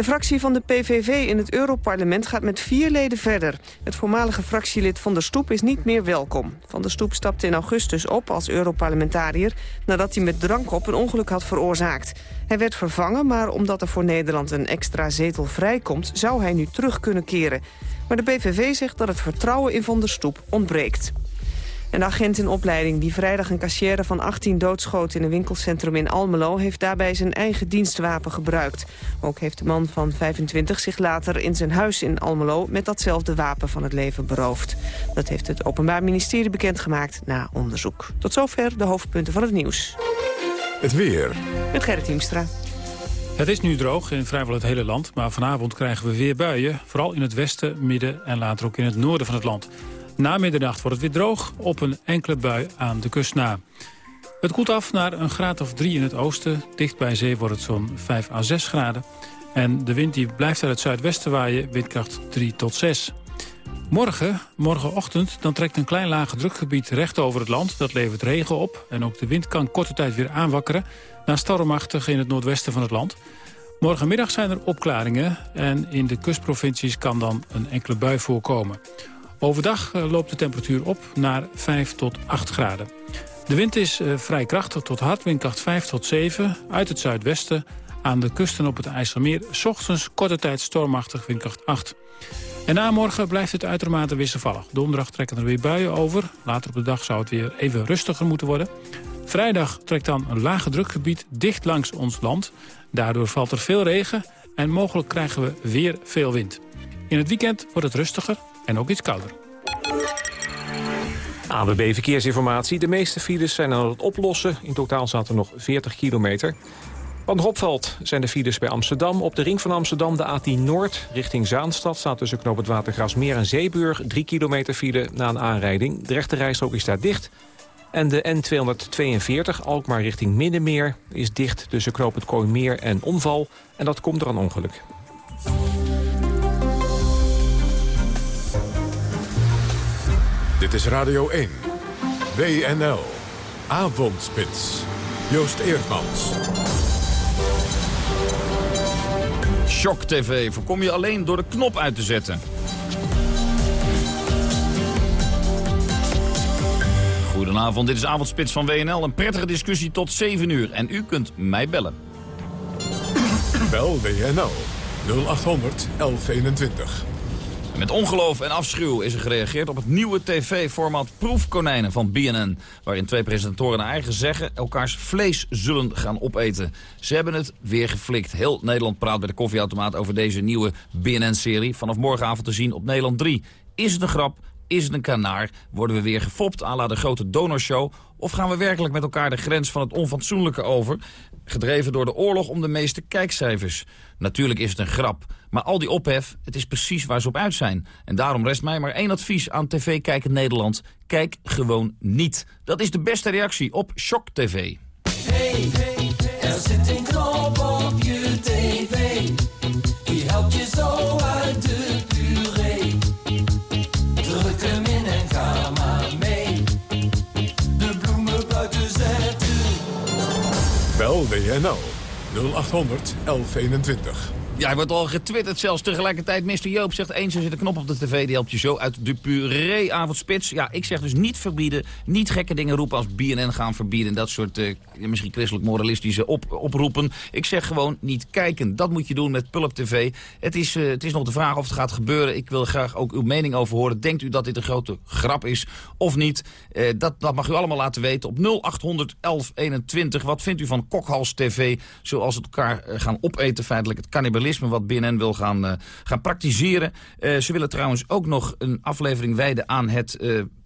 [SPEAKER 2] De fractie van de PVV in het Europarlement gaat met vier leden verder. Het voormalige fractielid Van der Stoep is niet meer welkom. Van der Stoep stapte in augustus op als Europarlementariër... nadat hij met drank op een ongeluk had veroorzaakt. Hij werd vervangen, maar omdat er voor Nederland een extra zetel vrijkomt... zou hij nu terug kunnen keren. Maar de PVV zegt dat het vertrouwen in Van der Stoep ontbreekt. Een agent in opleiding die vrijdag een kassière van 18 doodschoot in een winkelcentrum in Almelo heeft daarbij zijn eigen dienstwapen gebruikt. Ook heeft de man van 25 zich later in zijn huis in Almelo met datzelfde wapen van het leven beroofd. Dat heeft het Openbaar Ministerie bekendgemaakt na onderzoek. Tot zover de hoofdpunten van het nieuws.
[SPEAKER 1] Het weer.
[SPEAKER 2] Met Gerrit Hiemstra.
[SPEAKER 36] Het is nu droog in vrijwel het hele land, maar vanavond krijgen we weer buien. Vooral in het westen, midden en later ook in het noorden van het land. Na middernacht wordt het weer droog, op een enkele bui aan de kust na. Het koelt af naar een graad of 3 in het oosten. Dicht bij zee wordt het zo'n 5 à 6 graden. En de wind die blijft uit het zuidwesten waaien, windkracht 3 tot 6. Morgen, morgenochtend, dan trekt een klein lage drukgebied recht over het land. Dat levert regen op en ook de wind kan korte tijd weer aanwakkeren... naar stormachtig in het noordwesten van het land. Morgenmiddag zijn er opklaringen en in de kustprovincies kan dan een enkele bui voorkomen. Overdag eh, loopt de temperatuur op naar 5 tot 8 graden. De wind is uh, vrij krachtig tot hard, windkracht 5 tot 7... uit het zuidwesten aan de kusten op het IJsselmeer. Ochtends korte tijd stormachtig, windkracht 8. En na morgen blijft het uitermate wisselvallig. Donderdag trekken er weer buien over. Later op de dag zou het weer even rustiger moeten worden. Vrijdag trekt dan een lage drukgebied dicht langs ons land. Daardoor valt er veel regen en mogelijk krijgen we weer veel wind. In het weekend wordt het rustiger en ook iets kouder.
[SPEAKER 37] ABB Verkeersinformatie. De meeste files zijn aan het oplossen. In totaal zaten er nog 40 kilometer. Wat nog opvalt zijn de files bij Amsterdam. Op de ring van Amsterdam, de A10 Noord, richting Zaanstad... staat tussen knoop het Watergrasmeer en Zeeburg... 3 kilometer file na een aanrijding. De rechte rijstrook is daar dicht. En de N242, Alkmaar richting Middenmeer... is dicht tussen knoop het Kooimeer en Omval. En dat komt door een ongeluk.
[SPEAKER 1] Dit is Radio 1. WNL. Avondspits. Joost Eerdmans.
[SPEAKER 30] Shock TV voorkom je alleen door de knop uit te zetten. Goedenavond, dit is Avondspits van WNL. Een prettige discussie tot 7 uur. En u kunt mij bellen.
[SPEAKER 1] Bel WNL 0800 1121.
[SPEAKER 30] Met ongeloof en afschuw is er gereageerd op het nieuwe tv-format Proefkonijnen van BNN. Waarin twee presentatoren naar eigen zeggen elkaars vlees zullen gaan opeten. Ze hebben het weer geflikt. Heel Nederland praat bij de koffieautomaat over deze nieuwe BNN-serie. Vanaf morgenavond te zien op Nederland 3. Is het een grap? Is het een kanaar? Worden we weer gefopt à la de grote donorshow? Of gaan we werkelijk met elkaar de grens van het onfatsoenlijke over? Gedreven door de oorlog om de meeste kijkcijfers. Natuurlijk is het een grap. Maar al die ophef, het is precies waar ze op uit zijn. En daarom rest mij maar één advies aan tv-kijkend Nederland. Kijk gewoon niet. Dat is de beste reactie op Shock TV.
[SPEAKER 38] Hey, er zit een op tv.
[SPEAKER 1] WNL 0800 1121.
[SPEAKER 30] Ja, hij wordt al getwitterd zelfs tegelijkertijd. Mr. Joop zegt eens, er zit een knop op de tv, die helpt je zo uit de puree avondspits. Ja, ik zeg dus niet verbieden, niet gekke dingen roepen als BNN gaan verbieden. Dat soort uh, misschien christelijk moralistische op, oproepen. Ik zeg gewoon niet kijken. Dat moet je doen met Pulp TV. Het is, uh, het is nog de vraag of het gaat gebeuren. Ik wil graag ook uw mening over horen. Denkt u dat dit een grote grap is of niet? Uh, dat, dat mag u allemaal laten weten op 0800 1121. Wat vindt u van Kokhals TV? Zoals het elkaar gaan opeten feitelijk, het cannibalisme wat BNN wil gaan, uh, gaan praktiseren. Uh, ze willen trouwens ook nog een aflevering wijden aan het...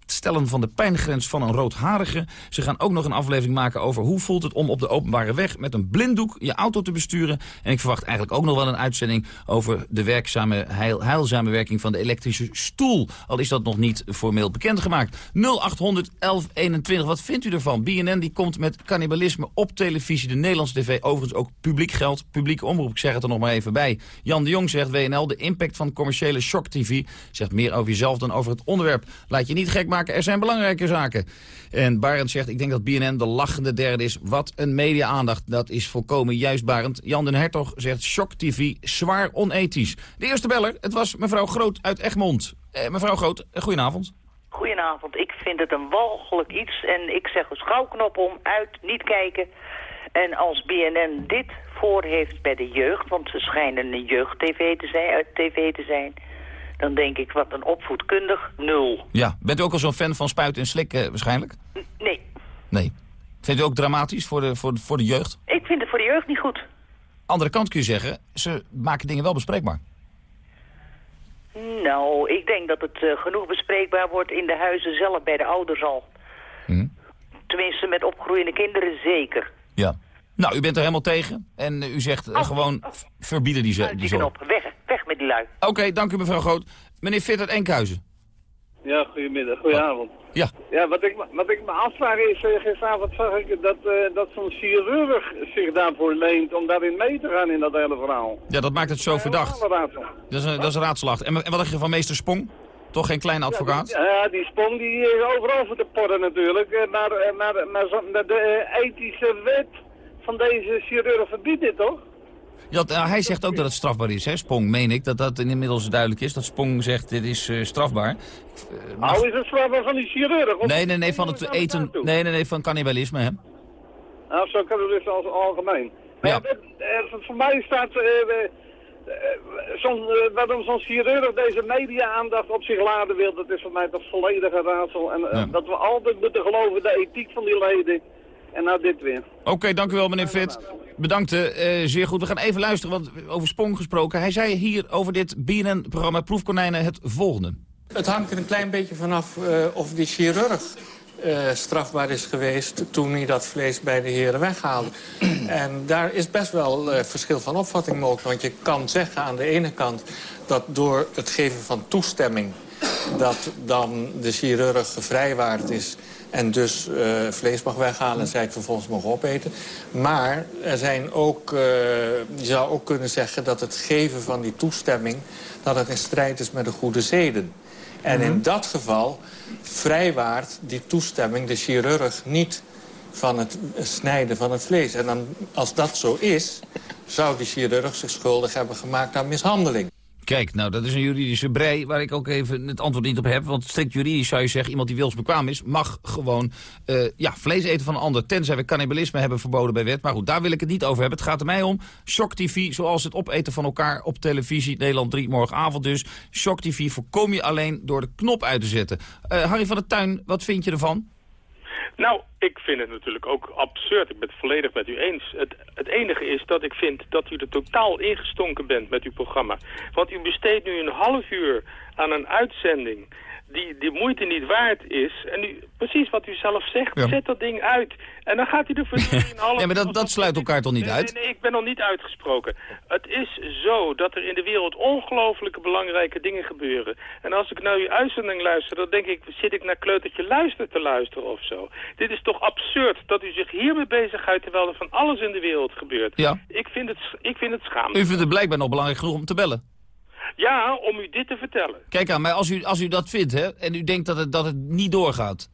[SPEAKER 30] Stellen van de pijngrens van een roodharige. Ze gaan ook nog een aflevering maken over hoe voelt het om op de openbare weg met een blinddoek je auto te besturen. En ik verwacht eigenlijk ook nog wel een uitzending over de werkzame, heil, heilzame werking van de elektrische stoel. Al is dat nog niet formeel bekendgemaakt. 0800 1121, wat vindt u ervan? BNN die komt met cannibalisme op televisie, de Nederlandse tv, overigens ook publiek geld, publieke omroep. Ik zeg het er nog maar even bij. Jan de Jong zegt WNL, de impact van commerciële shock TV zegt meer over jezelf dan over het onderwerp. Laat je niet gek maken Er zijn belangrijke zaken. En Barend zegt, ik denk dat BNN de lachende derde is. Wat een media-aandacht. Dat is volkomen juist, Barend. Jan den Hertog zegt, Shock TV, zwaar onethisch. De eerste beller, het was mevrouw Groot uit Egmond. Eh, mevrouw Groot, goedenavond.
[SPEAKER 39] Goedenavond. Ik vind het een walgelijk iets. En ik zeg een schouwknop om, uit, niet kijken. En als BNN dit voor heeft bij de jeugd... want ze schijnen een jeugd-tv te zijn, uit tv te zijn dan denk ik, wat een opvoedkundig, nul.
[SPEAKER 30] Ja, bent u ook al zo'n fan van spuiten en slikken waarschijnlijk?
[SPEAKER 39] N nee.
[SPEAKER 30] Nee. Vindt u ook dramatisch voor de, voor, de, voor de jeugd?
[SPEAKER 39] Ik vind het voor de jeugd niet goed.
[SPEAKER 30] Andere kant kun je zeggen, ze maken dingen wel bespreekbaar.
[SPEAKER 39] Nou, ik denk dat het uh, genoeg bespreekbaar wordt in de huizen zelf bij de ouders al.
[SPEAKER 30] Hm.
[SPEAKER 39] Tenminste, met opgroeiende kinderen zeker.
[SPEAKER 30] Ja. Nou, u bent er helemaal tegen en u zegt uh, gewoon verbieden die, ze,
[SPEAKER 39] die zorg. Weg, weg met die lui.
[SPEAKER 30] Oké, okay, dank u mevrouw Groot. Meneer Fittert Enkhuizen.
[SPEAKER 40] Ja, goedemiddag, goedenavond.
[SPEAKER 30] Ja.
[SPEAKER 40] Ja, wat ik, wat ik me afvraag is, uh, gisteravond zag ik dat, uh, dat zo'n chirurg zich daarvoor leent om daarin mee te gaan in dat hele verhaal.
[SPEAKER 30] Ja, dat maakt het zo verdacht. Dat is een, dat is een raadslacht. En, en wat dacht je van meester Spong? Toch geen kleine advocaat?
[SPEAKER 40] Ja, die, ja, die Spong die is overal voor te porren natuurlijk. Maar, maar, maar, maar de ethische wet van deze chirurg verbiedt dit toch?
[SPEAKER 30] Ja, uh, hij zegt ook dat het strafbaar is, hè, Spong, meen ik. Dat dat inmiddels duidelijk is. Dat Spong zegt, dit is uh, strafbaar.
[SPEAKER 40] Uh, maar... Oh, is het strafbaar van die chirurg? Of
[SPEAKER 30] nee, nee, nee, van het eten... Nee, nee, nee, van cannibalisme, hè.
[SPEAKER 40] Nou, zo cannibalisme als algemeen. Maar ja. voor mij staat... zo'n waarom zo'n chirurg deze media-aandacht op zich laden wil, dat is voor mij toch volledige raadsel. En ja. dat we altijd moeten geloven de ethiek van die leden En nou dit weer.
[SPEAKER 30] Oké, dank u wel meneer Fit. Bedankt, eh, zeer goed. We gaan even luisteren, want over Spong gesproken. Hij zei hier over dit BNN-programma Proefkonijnen het volgende.
[SPEAKER 41] Het hangt er een klein beetje vanaf uh, of die chirurg uh, strafbaar is geweest... toen hij dat vlees bij de heren weghaalde. en daar is best wel uh, verschil van opvatting mogelijk. Want je kan zeggen aan de ene kant dat door het geven van toestemming... dat dan de chirurg gevrijwaard is en dus uh, vlees mag weghalen en zij het vervolgens mogen opeten. Maar er zijn ook, uh, je zou ook kunnen zeggen dat het geven van die toestemming... dat het in strijd is met de goede zeden. En in dat geval vrijwaart die toestemming de chirurg niet van het snijden van het vlees. En dan, als dat zo is, zou die chirurg zich schuldig hebben gemaakt aan mishandeling.
[SPEAKER 30] Kijk, nou, dat is een juridische brei waar ik ook even het antwoord niet op heb. Want strikt juridisch zou je zeggen, iemand die wilsbekwaam is... mag gewoon uh, ja, vlees eten van een ander. Tenzij we cannibalisme hebben verboden bij wet. Maar goed, daar wil ik het niet over hebben. Het gaat er mij om. Shock TV, zoals het opeten van elkaar op televisie. Nederland 3, morgenavond dus. Shock TV voorkom je alleen door de knop uit te zetten. Uh, Harry van der Tuin, wat vind je ervan?
[SPEAKER 42] Nou, ik vind het natuurlijk ook absurd. Ik ben het volledig met u eens. Het, het enige is dat ik vind dat u er totaal ingestonken bent met uw programma. Want u besteedt nu een half uur aan een uitzending die die moeite niet waard is. En u, precies wat u zelf zegt, zet dat ding uit. En dan gaat hij er voor.
[SPEAKER 30] Ja, maar dat, dat sluit elkaar toch niet uit?
[SPEAKER 42] Nee, nee, ik ben nog niet uitgesproken. Het is zo dat er in de wereld ongelooflijke belangrijke dingen gebeuren. En als ik naar uw uitzending luister, dan denk ik, zit ik naar Kleutertje Luister te luisteren of zo. Dit is toch absurd dat u zich hiermee bezighoudt terwijl er van alles in de wereld gebeurt.
[SPEAKER 30] Ja.
[SPEAKER 42] Ik vind het, ik vind het schaamte.
[SPEAKER 30] U vindt het blijkbaar nog belangrijk genoeg om te bellen?
[SPEAKER 42] Ja, om u dit te vertellen.
[SPEAKER 30] Kijk aan, maar als u, als u dat vindt hè, en u denkt dat het, dat het niet doorgaat...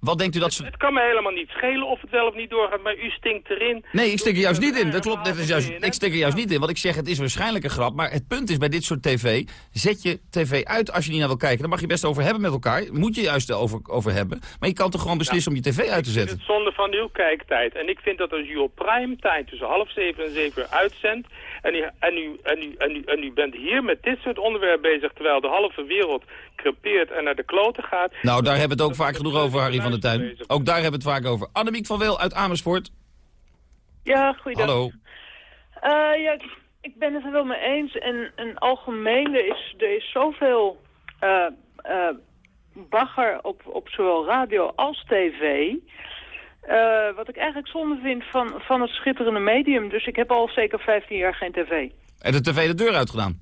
[SPEAKER 30] Wat denkt u dat ze...
[SPEAKER 42] Het, kan me helemaal niet schelen of het wel of niet doorgaat, maar u stinkt erin.
[SPEAKER 30] Nee, ik stik er juist niet in. Dat klopt. Dat is juist, ik stik er juist niet in, want ik zeg het is waarschijnlijk een grap. Maar het punt is bij dit soort tv, zet je tv uit als je niet naar wil kijken. Daar mag je best over hebben met elkaar. Moet je juist over, over hebben. Maar je kan toch gewoon beslissen om je tv uit te zetten.
[SPEAKER 42] Het is zonde van uw kijktijd. En ik vind dat als u op prime tijd tussen half zeven en zeven uur uitzendt... En u, en, u, en, u, en, u, en u bent hier met dit soort onderwerpen bezig... terwijl de halve wereld crepeert en naar de kloten gaat...
[SPEAKER 30] Nou, daar hebben we het ook vaak genoeg over, Harry van der Tuin. Ook daar hebben we het vaak over. Annemiek van Wel uit Amersfoort.
[SPEAKER 43] Ja, goeiedag.
[SPEAKER 30] Hallo.
[SPEAKER 43] Uh, ja, ik ben het er wel mee eens. En, en algemeen, er is, er is zoveel uh, uh, bagger op, op zowel radio als tv... Uh, wat ik eigenlijk zonde vind van, van het schitterende medium. Dus ik heb al zeker 15 jaar geen tv.
[SPEAKER 30] En de tv de deur uitgedaan?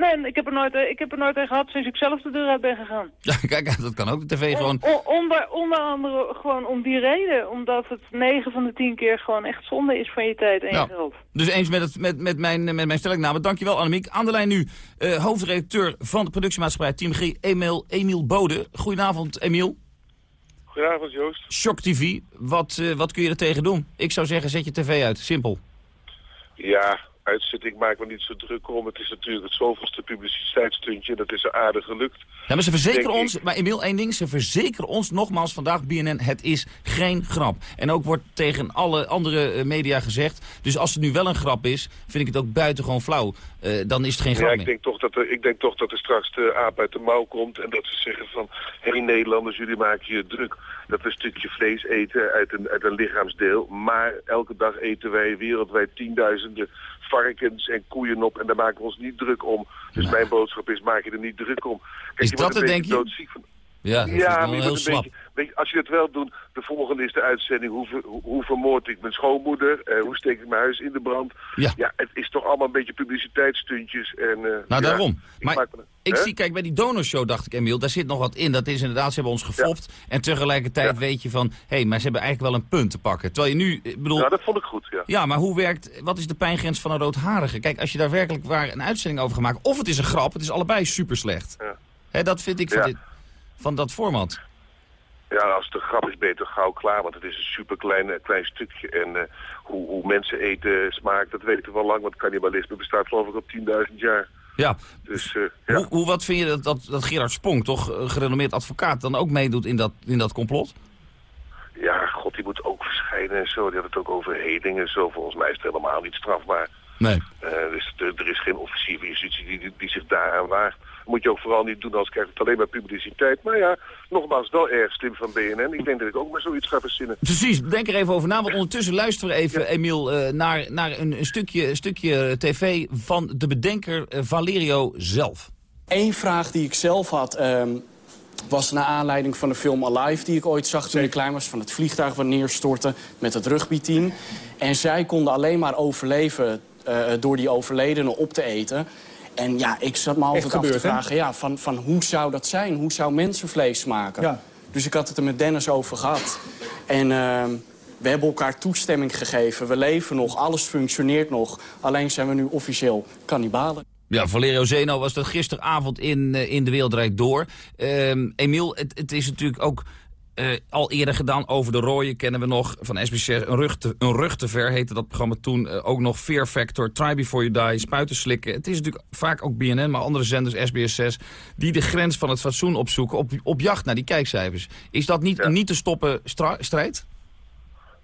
[SPEAKER 43] Nee, ik heb, er nooit, ik heb er nooit een gehad sinds ik zelf de deur uit ben gegaan.
[SPEAKER 30] Ja, kijk, dat kan ook. De tv gewoon...
[SPEAKER 43] On, onder, onder andere gewoon om die reden. Omdat het 9 van de 10 keer gewoon echt zonde is van je tijd en
[SPEAKER 30] ja.
[SPEAKER 43] je geld.
[SPEAKER 30] Dus eens met, het, met, met, mijn, met mijn stellingname. Dankjewel Annemiek. Aan de lijn nu uh, hoofdredacteur van de productiemaatschappij Team G, Emil, Emiel Bode. Goedenavond, Emiel.
[SPEAKER 44] Goedenavond, Joost.
[SPEAKER 30] Shock TV, wat, uh, wat kun je er tegen doen? Ik zou zeggen, zet je tv uit. Simpel.
[SPEAKER 44] Ja, uitzet, ik maak me niet zo druk om. Het is natuurlijk het zoveelste publiciteitsstuntje. Dat is er aardig gelukt.
[SPEAKER 30] Ja, maar ze verzekeren ons, ik... maar Emiel, één ding. Ze verzekeren ons nogmaals vandaag, BNN, het is geen grap. En ook wordt tegen alle andere uh, media gezegd. Dus als het nu wel een grap is, vind ik het ook buitengewoon flauw. Uh, dan is het geen grap
[SPEAKER 44] ja. Ik denk, toch dat er, ik denk toch dat er straks de aap uit de mouw komt. En dat ze zeggen van, hé hey, Nederlanders, jullie maken je druk. Dat we een stukje vlees eten uit een, uit een lichaamsdeel. Maar elke dag eten wij wereldwijd tienduizenden varkens en koeien op. En daar maken we ons niet druk om. Dus
[SPEAKER 30] Nou.
[SPEAKER 44] mijn boodschap is, maak je er niet druk om. Kijk,
[SPEAKER 30] Is
[SPEAKER 44] je
[SPEAKER 30] dat het, denk je?
[SPEAKER 44] doodziek van...
[SPEAKER 30] Ja, dat
[SPEAKER 44] ja,
[SPEAKER 30] wel heel
[SPEAKER 44] een
[SPEAKER 30] slap.
[SPEAKER 44] beetje, als je het wel doet, de volgende is de uitzending. Hoe, ver- hoe, vermoord ik mijn schoonmoeder? Eh, hoe steek ik mijn huis in de brand?
[SPEAKER 30] Ja.
[SPEAKER 44] het is toch allemaal een beetje publiciteitsstuntjes. En, eh,
[SPEAKER 30] Nou,
[SPEAKER 44] ja,
[SPEAKER 30] daarom.
[SPEAKER 44] ik
[SPEAKER 30] Maar
[SPEAKER 44] me-
[SPEAKER 30] ik
[SPEAKER 44] Hè?
[SPEAKER 30] zie, kijk, bij die donorshow dacht ik, Emiel, daar zit nog wat in. Dat is inderdaad, ze hebben ons gefopt. En tegelijkertijd weet je van, hé, hey, maar ze hebben eigenlijk wel een punt te pakken. Terwijl je nu, ik bedoel...
[SPEAKER 44] Ja, dat vond ik goed, ja.
[SPEAKER 30] Ja, maar hoe werkt, wat is de pijngrens van een roodharige? Kijk, als je daar werkelijk waar een uitzending over gemaakt, of het is een grap, het is allebei super slecht.
[SPEAKER 44] Ja.
[SPEAKER 30] Hè, dat vind ik van,
[SPEAKER 44] Ja.
[SPEAKER 30] Van dat format.
[SPEAKER 44] Ja, als het een grap is, beter gauw klaar, want het is een superklein eh, klein stukje. En eh, hoe, hoe mensen eten smaakt, dat weten we al lang, want cannibalisme bestaat geloof ik al 10.000 jaar.
[SPEAKER 30] Ja.
[SPEAKER 44] Dus eh, ja.
[SPEAKER 30] Hoe, hoe, wat vind je dat, dat, dat Gerard Spong, toch gerenommeerd advocaat, dan ook meedoet in dat, in dat complot?
[SPEAKER 44] ja, god, die moet ook verschijnen en zo. Die had het ook over heding en zo. Volgens mij is het helemaal niet strafbaar.
[SPEAKER 30] Nee.
[SPEAKER 44] Dus er, er is geen officier van justitie die, die, die zich daaraan waagt. Moet je ook vooral niet doen als krijgt het alleen maar publiciteit. Maar ja, nogmaals, wel erg slim van BNN. Ik denk dat ik ook maar zoiets ga verzinnen.
[SPEAKER 30] Precies, denk er even over na. Want ondertussen luisteren we even, Emiel, eh, naar, naar een, een stukje, een stukje tv van de bedenker eh, Valerio zelf.
[SPEAKER 45] Eén vraag die ik zelf had... ehm, was naar aanleiding van de film Alive die ik ooit zag toen ik klein was... van het vliegtuig wat neerstortte met het rugbyteam. En zij konden alleen maar overleven eh, door die overledenen op te eten. En ja, ik zat me altijd af te
[SPEAKER 42] gebeurd,
[SPEAKER 45] vragen... Ja, van, van hoe zou dat zijn? Hoe zou mensen vlees maken?
[SPEAKER 42] Ja.
[SPEAKER 45] Dus ik had het er met Dennis over gehad. En ehm, we hebben elkaar toestemming gegeven. We leven nog, alles functioneert nog. Alleen zijn we nu officieel kannibalen.
[SPEAKER 30] Ja, Valerio Zeno was dat gisteravond in, eh, in De Wereld Draait Door. Ehm Emiel, het, het is natuurlijk ook eh, al eerder gedaan over de rooien, kennen we nog van SBS6. Een rug, te, een rug te ver heette dat programma toen. Eh, ook nog Fear Factor, Try Before You Die, Spuiten Slikken. Het is natuurlijk vaak ook BNN, maar andere zenders, SBS6... die de grens van het fatsoen opzoeken op, op jacht naar die kijkcijfers. Is dat niet een niet te stoppen strijd?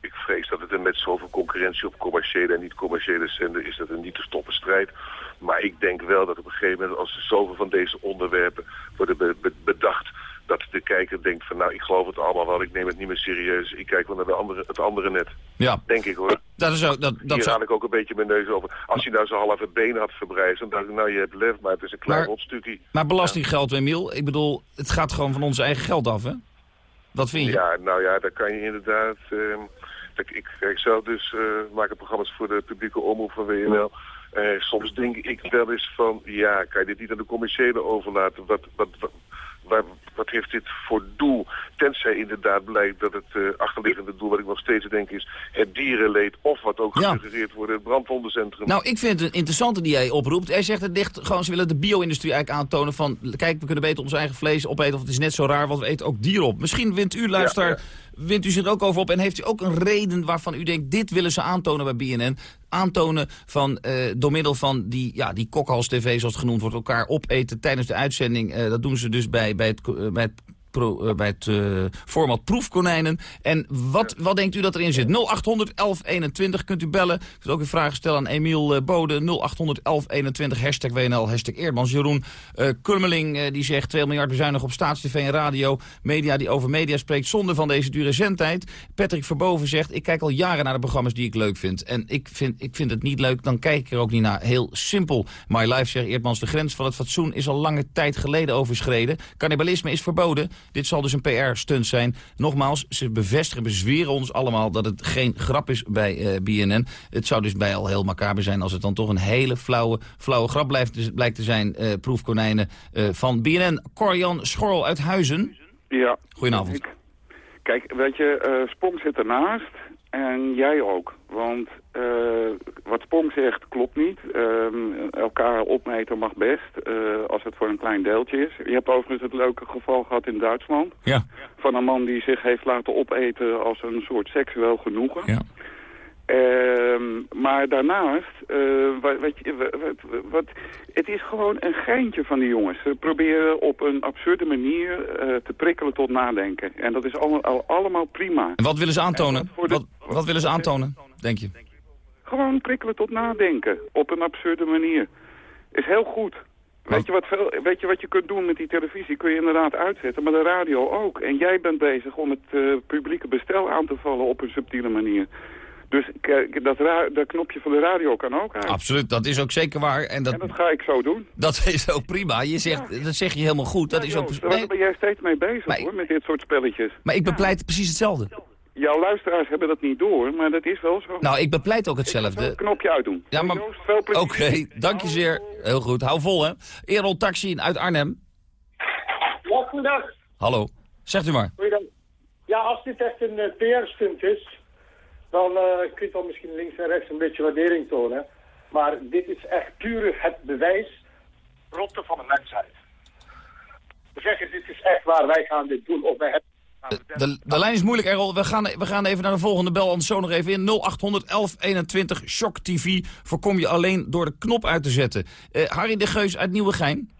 [SPEAKER 44] Ik vrees dat het er met zoveel concurrentie op commerciële en niet-commerciële zender is dat een niet te stoppen strijd. Maar ik denk wel dat op een gegeven moment, als er zoveel van deze onderwerpen worden be- be- bedacht, dat de kijker denkt van nou, ik geloof het allemaal wel, ik neem het niet meer serieus, ik kijk wel naar de andere, het andere net.
[SPEAKER 30] Ja.
[SPEAKER 44] Denk ik hoor.
[SPEAKER 30] Dat is ook, dat, dat
[SPEAKER 44] Hier
[SPEAKER 30] zou-
[SPEAKER 44] ik ook een beetje mijn neus over. Als je nou zo half het been had verbrijzeld, dan dacht ik nou, je hebt lef, maar het is een klein
[SPEAKER 30] Maar-
[SPEAKER 44] rotstukje.
[SPEAKER 30] Maar belastinggeld, Emiel, ik bedoel, het gaat gewoon van ons eigen geld af, hè? Wat vind je?
[SPEAKER 44] Ja, nou ja, daar kan je inderdaad... ehm, ik, ik zelf dus, eh maak ik programma's voor de publieke omroep van WNL. Eh, soms denk ik wel eens van, ja, kan je dit niet aan de commerciële overlaten? Wat, wat, wat, waar- wat heeft dit voor doel? Tenzij inderdaad blijkt dat het eh, achterliggende doel, wat ik nog steeds denk, is het dierenleed. Of wat ook
[SPEAKER 30] Ja.
[SPEAKER 44] gesuggereerd wordt, het brandwondencentrum.
[SPEAKER 30] Nou, ik vind het een interessante die jij oproept. Hij zegt het ligt gewoon, ze willen de bio-industrie eigenlijk aantonen van... kijk, we kunnen beter ons eigen vlees opeten of het is net zo raar, want we eten ook dieren op. Misschien wint u, luisteraar, wint u zich ook over op en heeft u ook een reden waarvan u denkt... dit willen ze aantonen bij BNN. Aantonen van, eh, door middel van die, ja, die kokhals-tv, zoals het genoemd wordt... elkaar opeten tijdens de uitzending. Eh, dat doen ze dus bij, bij het... eh, bij het pro- eh, bij het eh, format proefkonijnen. En wat, wat denkt u dat erin zit? 0800 1121 kunt u bellen. U kunt ook uw vragen stellen aan Emiel eh, Bode. 0800 1121 hashtag WNL, hashtag Eerdmans. Jeroen Kulmeling eh, die zegt 2 miljard bezuinigen op staatstv en radio. Media die over media spreekt zonder van deze dure zendtijd. Patrick Verboven zegt, ik kijk al jaren naar de programma's die ik leuk vind. En ik vind, ik vind het niet leuk, dan kijk ik er ook niet naar. Heel simpel. My Life zegt Eerdmans, de grens van het fatsoen is al lange tijd geleden overschreden. Cannibalisme is verboden. Dit zal dus een PR-stunt zijn. Nogmaals, ze bevestigen, bezweren ons allemaal dat het geen grap is bij eh, BNN. Het zou dus bij al heel macaber zijn als het dan toch een hele flauwe, flauwe grap blijft, blijkt te zijn. eh, proefkonijnen eh, van BNN. Corian Schorl uit Huizen.
[SPEAKER 46] Ja.
[SPEAKER 30] Goedenavond.
[SPEAKER 46] Kijk, weet je, Spong zit ernaast en jij ook. Want eh, wat Spong zegt klopt niet. Ehm, elkaar opmeten mag best, eh, als het voor een klein deeltje is. Je hebt overigens het leuke geval gehad in Duitsland.
[SPEAKER 30] Ja.
[SPEAKER 46] Van een man die zich heeft laten opeten als een soort seksueel genoegen.
[SPEAKER 30] Ja.
[SPEAKER 46] Ehm, maar daarnaast, eh, wat, wat, wat, wat, het is gewoon een geintje van die jongens. Ze proberen op een absurde manier eh, te prikkelen tot nadenken. En dat is allemaal, al- allemaal prima.
[SPEAKER 30] En wat willen ze aantonen? Wat, wat willen ze aantonen, denk je?
[SPEAKER 46] Gewoon prikkelen tot nadenken. Op een absurde manier. Is heel goed. Weet je, wat veel, weet je wat je kunt doen met die televisie? Kun je inderdaad uitzetten, maar de radio ook. En jij bent bezig om het eh, publieke bestel aan te vallen op een subtiele manier. Dus kijk, dat, dat knopje van de radio kan ook uit.
[SPEAKER 30] Absoluut, dat is ook zeker waar. En dat,
[SPEAKER 46] En dat ga ik zo doen.
[SPEAKER 30] dat is ook prima. Je zegt, Dat zeg je helemaal goed. Dat is ook,
[SPEAKER 46] Joost, Daar ben jij steeds mee bezig hoor, met dit soort spelletjes.
[SPEAKER 30] maar ik bepleit precies hetzelfde.
[SPEAKER 46] Jouw luisteraars hebben dat niet door, maar dat is wel zo.
[SPEAKER 30] Nou, ik bepleit ook hetzelfde.
[SPEAKER 46] knopje uitdoen.
[SPEAKER 30] Ja, maar... Oké, dank je zeer. Heel goed, hou vol hè. Errol Taxi uit Arnhem.
[SPEAKER 47] Ja, goedendag.
[SPEAKER 30] Hallo, zegt u maar.
[SPEAKER 47] Goeiedag. Ja, als dit echt een eh, PR-stunt is, dan eh kun je wel misschien links en rechts een beetje waardering tonen. Maar dit is echt puur het bewijs rotte van de mensheid. We zeggen, dit is echt waar, wij gaan dit doen, of wij hebben...
[SPEAKER 30] De, de lijn is moeilijk, Errol. We gaan, we gaan even naar de volgende bel, anders zo nog even in. 0800 1121 Shock TV voorkom je alleen door de knop uit te zetten. Eh, Harry de Geus uit Nieuwegein.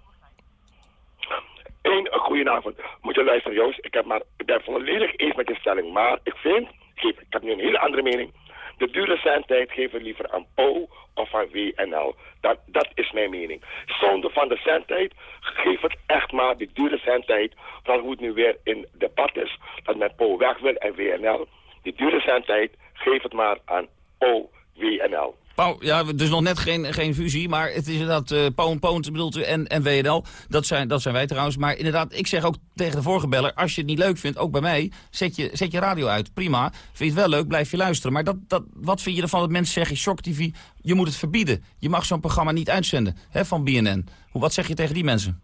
[SPEAKER 48] Eén, een goedenavond. Moet je luisteren, Joost. Ik, heb maar, ik ben volledig eens met je stelling. Maar ik vind, geef, ik heb nu een hele andere mening.
[SPEAKER 49] De dure zendtijd geven we liever aan PO of aan WNL. Dat, dat is mijn mening. Zonde van de zendtijd, geef het echt maar de dure zendtijd. Van hoe het nu weer in debat is, dat men PO weg wil en WNL. Die dure zendtijd, geef het maar aan PO, WNL.
[SPEAKER 30] Pauw, ja, dus nog net geen, geen fusie, maar het is inderdaad uh, Pauw en Poont bedoelt u en, en WNL. Dat zijn, dat zijn wij trouwens. Maar inderdaad, ik zeg ook tegen de vorige beller, als je het niet leuk vindt, ook bij mij, zet je, zet je radio uit. Prima. Vind je het wel leuk, blijf je luisteren. Maar dat, dat, wat vind je ervan dat mensen zeggen, Shock TV, je moet het verbieden. Je mag zo'n programma niet uitzenden hè, van BNN. Hoe, wat zeg je tegen die mensen?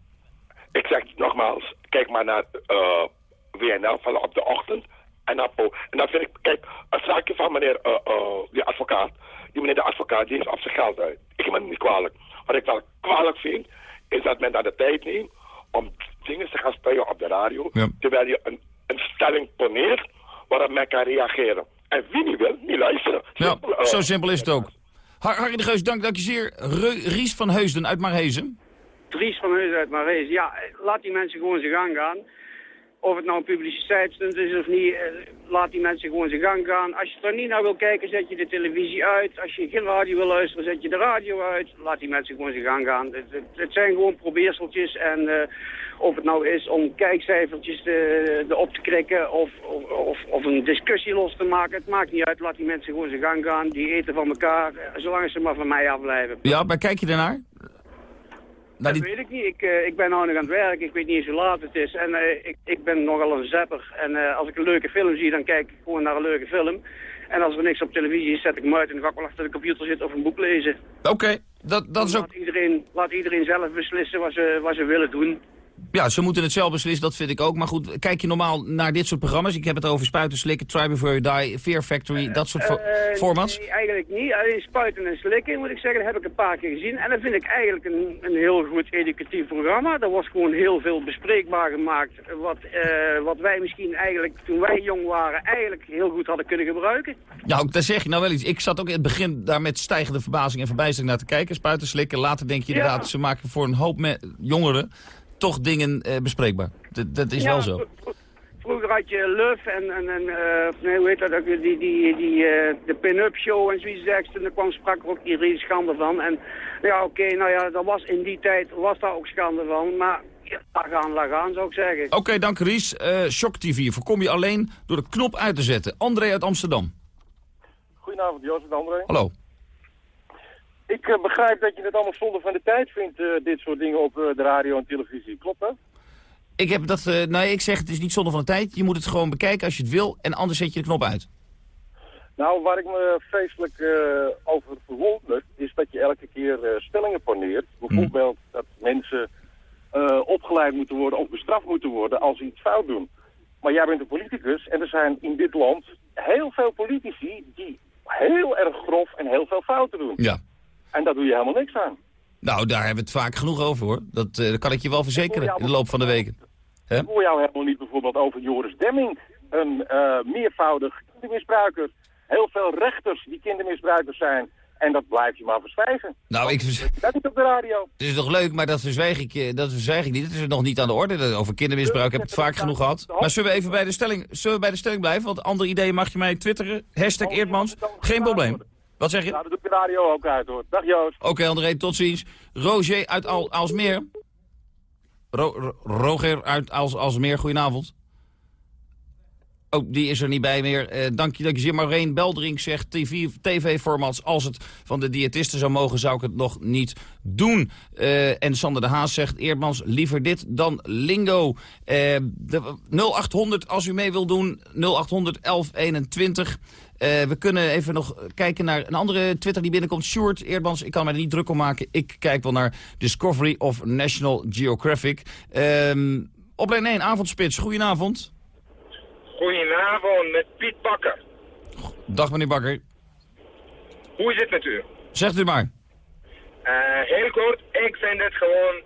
[SPEAKER 49] Ik zeg nogmaals, kijk maar naar uh, WNL van op de ochtend en. En dan vind ik, kijk, een zaakje van meneer, uh, uh, die advocaat die meneer de advocaat die heeft op zijn geld uit. Ik vind het niet kwalijk. Wat ik wel kwalijk vind, is dat men daar de tijd neemt om dingen te gaan spelen op de radio. Terwijl je een, een stelling poneert waarop men kan reageren. En wie niet wil, niet luisteren.
[SPEAKER 30] ja, zo simpel is het ook. Har Harry de Geus, dank, dank je zeer. Ries van Heusden uit Marhezen.
[SPEAKER 42] Ries van Heusden uit Marhezen. Ja, laat die mensen gewoon zijn gang gaan. Of het nou een publiciteitsstunt is of niet, eh, laat die mensen gewoon zijn gang gaan. Als je er niet naar wil kijken, zet je de televisie uit. Als je geen radio wil luisteren, zet je de radio uit. Laat die mensen gewoon zijn gang gaan. Het, het, zijn gewoon probeerseltjes en uh, of het nou is om kijkcijfertjes te, de op te krikken of, of, of, een discussie los te maken. Het maakt niet uit, laat die mensen gewoon zijn gang gaan. Die eten van elkaar, eh, zolang ze maar van mij afblijven.
[SPEAKER 30] Ja, maar kijk je ernaar?
[SPEAKER 42] Dat weet ik niet. Ik, uh, ik ben nou nog aan het werk. Ik weet niet eens hoe laat het is. En uh, ik, ik ben nogal een zapper. En uh, als ik een leuke film zie, dan kijk ik gewoon naar een leuke film. En als er niks op televisie is, zet ik hem uit en dan ga ik wel achter de computer zitten of een boek lezen.
[SPEAKER 30] Oké, dat, dat is ook...
[SPEAKER 42] Laat iedereen, laat iedereen zelf beslissen wat ze, wat ze willen doen.
[SPEAKER 30] Ja, ze moeten het zelf beslissen, dat vind ik ook. Maar goed, kijk je normaal naar dit soort programma's? Ik heb het over Spuiten, Slikken, Try Before You Die, Fear Factory, dat soort uh, formats?
[SPEAKER 42] Nee, eigenlijk niet. Alleen Spuiten en Slikken, moet ik zeggen, dat heb ik een paar keer gezien. En dat vind ik eigenlijk een, een heel goed educatief programma. Er was gewoon heel veel bespreekbaar gemaakt. Wat, uh, wat wij misschien eigenlijk, toen wij jong waren, eigenlijk heel goed hadden kunnen gebruiken.
[SPEAKER 30] Ja, daar zeg je nou wel iets. Ik zat ook in het begin daar met stijgende verbazing en verbijstering naar te kijken. Spuiten, Slikken. Later denk je inderdaad, ze maken voor een hoop jongeren toch dingen uh, bespreekbaar. D dat is
[SPEAKER 42] ja,
[SPEAKER 30] wel zo.
[SPEAKER 42] Vroeger had je Luf en, en, en uh, nee, hoe heet dat ook, die, die, die, uh, de pin-up show en zoiets dergelijks. En daar kwam sprak er ook iedereen schande van. En ja, oké, okay, nou ja, dat was in die tijd was daar ook schande van. Maar ja, laat gaan, laat gaan, zou ik zeggen.
[SPEAKER 30] Oké, okay, dank Ries. Uh, Shock TV voorkom je alleen door de knop uit te zetten. André uit Amsterdam.
[SPEAKER 50] Goedenavond, Joost en André.
[SPEAKER 30] Hallo.
[SPEAKER 50] Ik uh, begrijp dat je het allemaal zonde van de tijd vindt, uh, dit soort dingen op uh, de radio en televisie. Klopt dat?
[SPEAKER 30] Ik heb dat, nee, ik zeg het is niet zonde van de tijd. Je moet het gewoon bekijken als je het wil en anders zet je de knop uit.
[SPEAKER 50] Nou, waar ik me vreselijk over verwonder, is dat je elke keer stellingen poneert. Bijvoorbeeld mm. dat mensen opgeleid moeten worden of bestraft moeten worden als ze iets fout doen. Maar jij bent een politicus en er zijn in dit land heel veel politici die heel erg grof en heel veel fouten doen.
[SPEAKER 30] Ja.
[SPEAKER 50] En daar doe je helemaal niks aan.
[SPEAKER 30] Nou, daar hebben we het vaak genoeg over, hoor. Dat, uh, kan ik je wel verzekeren in de loop van de weken.
[SPEAKER 50] Ik hoor jou helemaal niet bijvoorbeeld over Joris Demming. Een uh, meervoudig kindermisbruiker. Heel veel rechters die kindermisbruikers zijn. En dat blijf je maar verzwijgen.
[SPEAKER 30] Nou, ik...
[SPEAKER 50] Dat niet op de radio.
[SPEAKER 30] Het is toch leuk, maar dat verzwijg ik, dat verzwijg ik niet. Het is nog niet aan de orde. Over kindermisbruik heb ik het vaak genoeg gehad. Maar zullen we even bij de stelling, zullen we bij de stelling blijven? Want andere ideeën mag je mij twitteren. Hashtag oh, Eerdmans. Geen probleem. Wat zeg je?
[SPEAKER 50] Nou, dat doet de radio ook uit hoor. Dag Joost.
[SPEAKER 30] Oké okay, André, tot ziens. Roger uit Al Alsmeer. Ro Roger uit Als Alsmeer, goedenavond. Oh, die is er niet bij meer. Uh, dank je, dank je zeer. Maureen Beldrink zegt tv-formats. TV als het van de diëtisten zou mogen, zou ik het nog niet doen. Uh, en Sander de Haas zegt, Eerdmans, liever dit dan Lingo. Uh, de, 0800 als u mee wil doen, 0800 1121. Uh, we kunnen even nog kijken naar een andere Twitter die binnenkomt. Sjoerd Eerdmans, ik kan mij er niet druk om maken. Ik kijk wel naar Discovery of National Geographic. Um, op lijn 1, avondspits. Goedenavond.
[SPEAKER 48] Goedenavond, met Piet Bakker.
[SPEAKER 30] Dag meneer Bakker.
[SPEAKER 48] Hoe is het met u?
[SPEAKER 30] Zegt u maar.
[SPEAKER 48] Uh, heel kort, ik vind het gewoon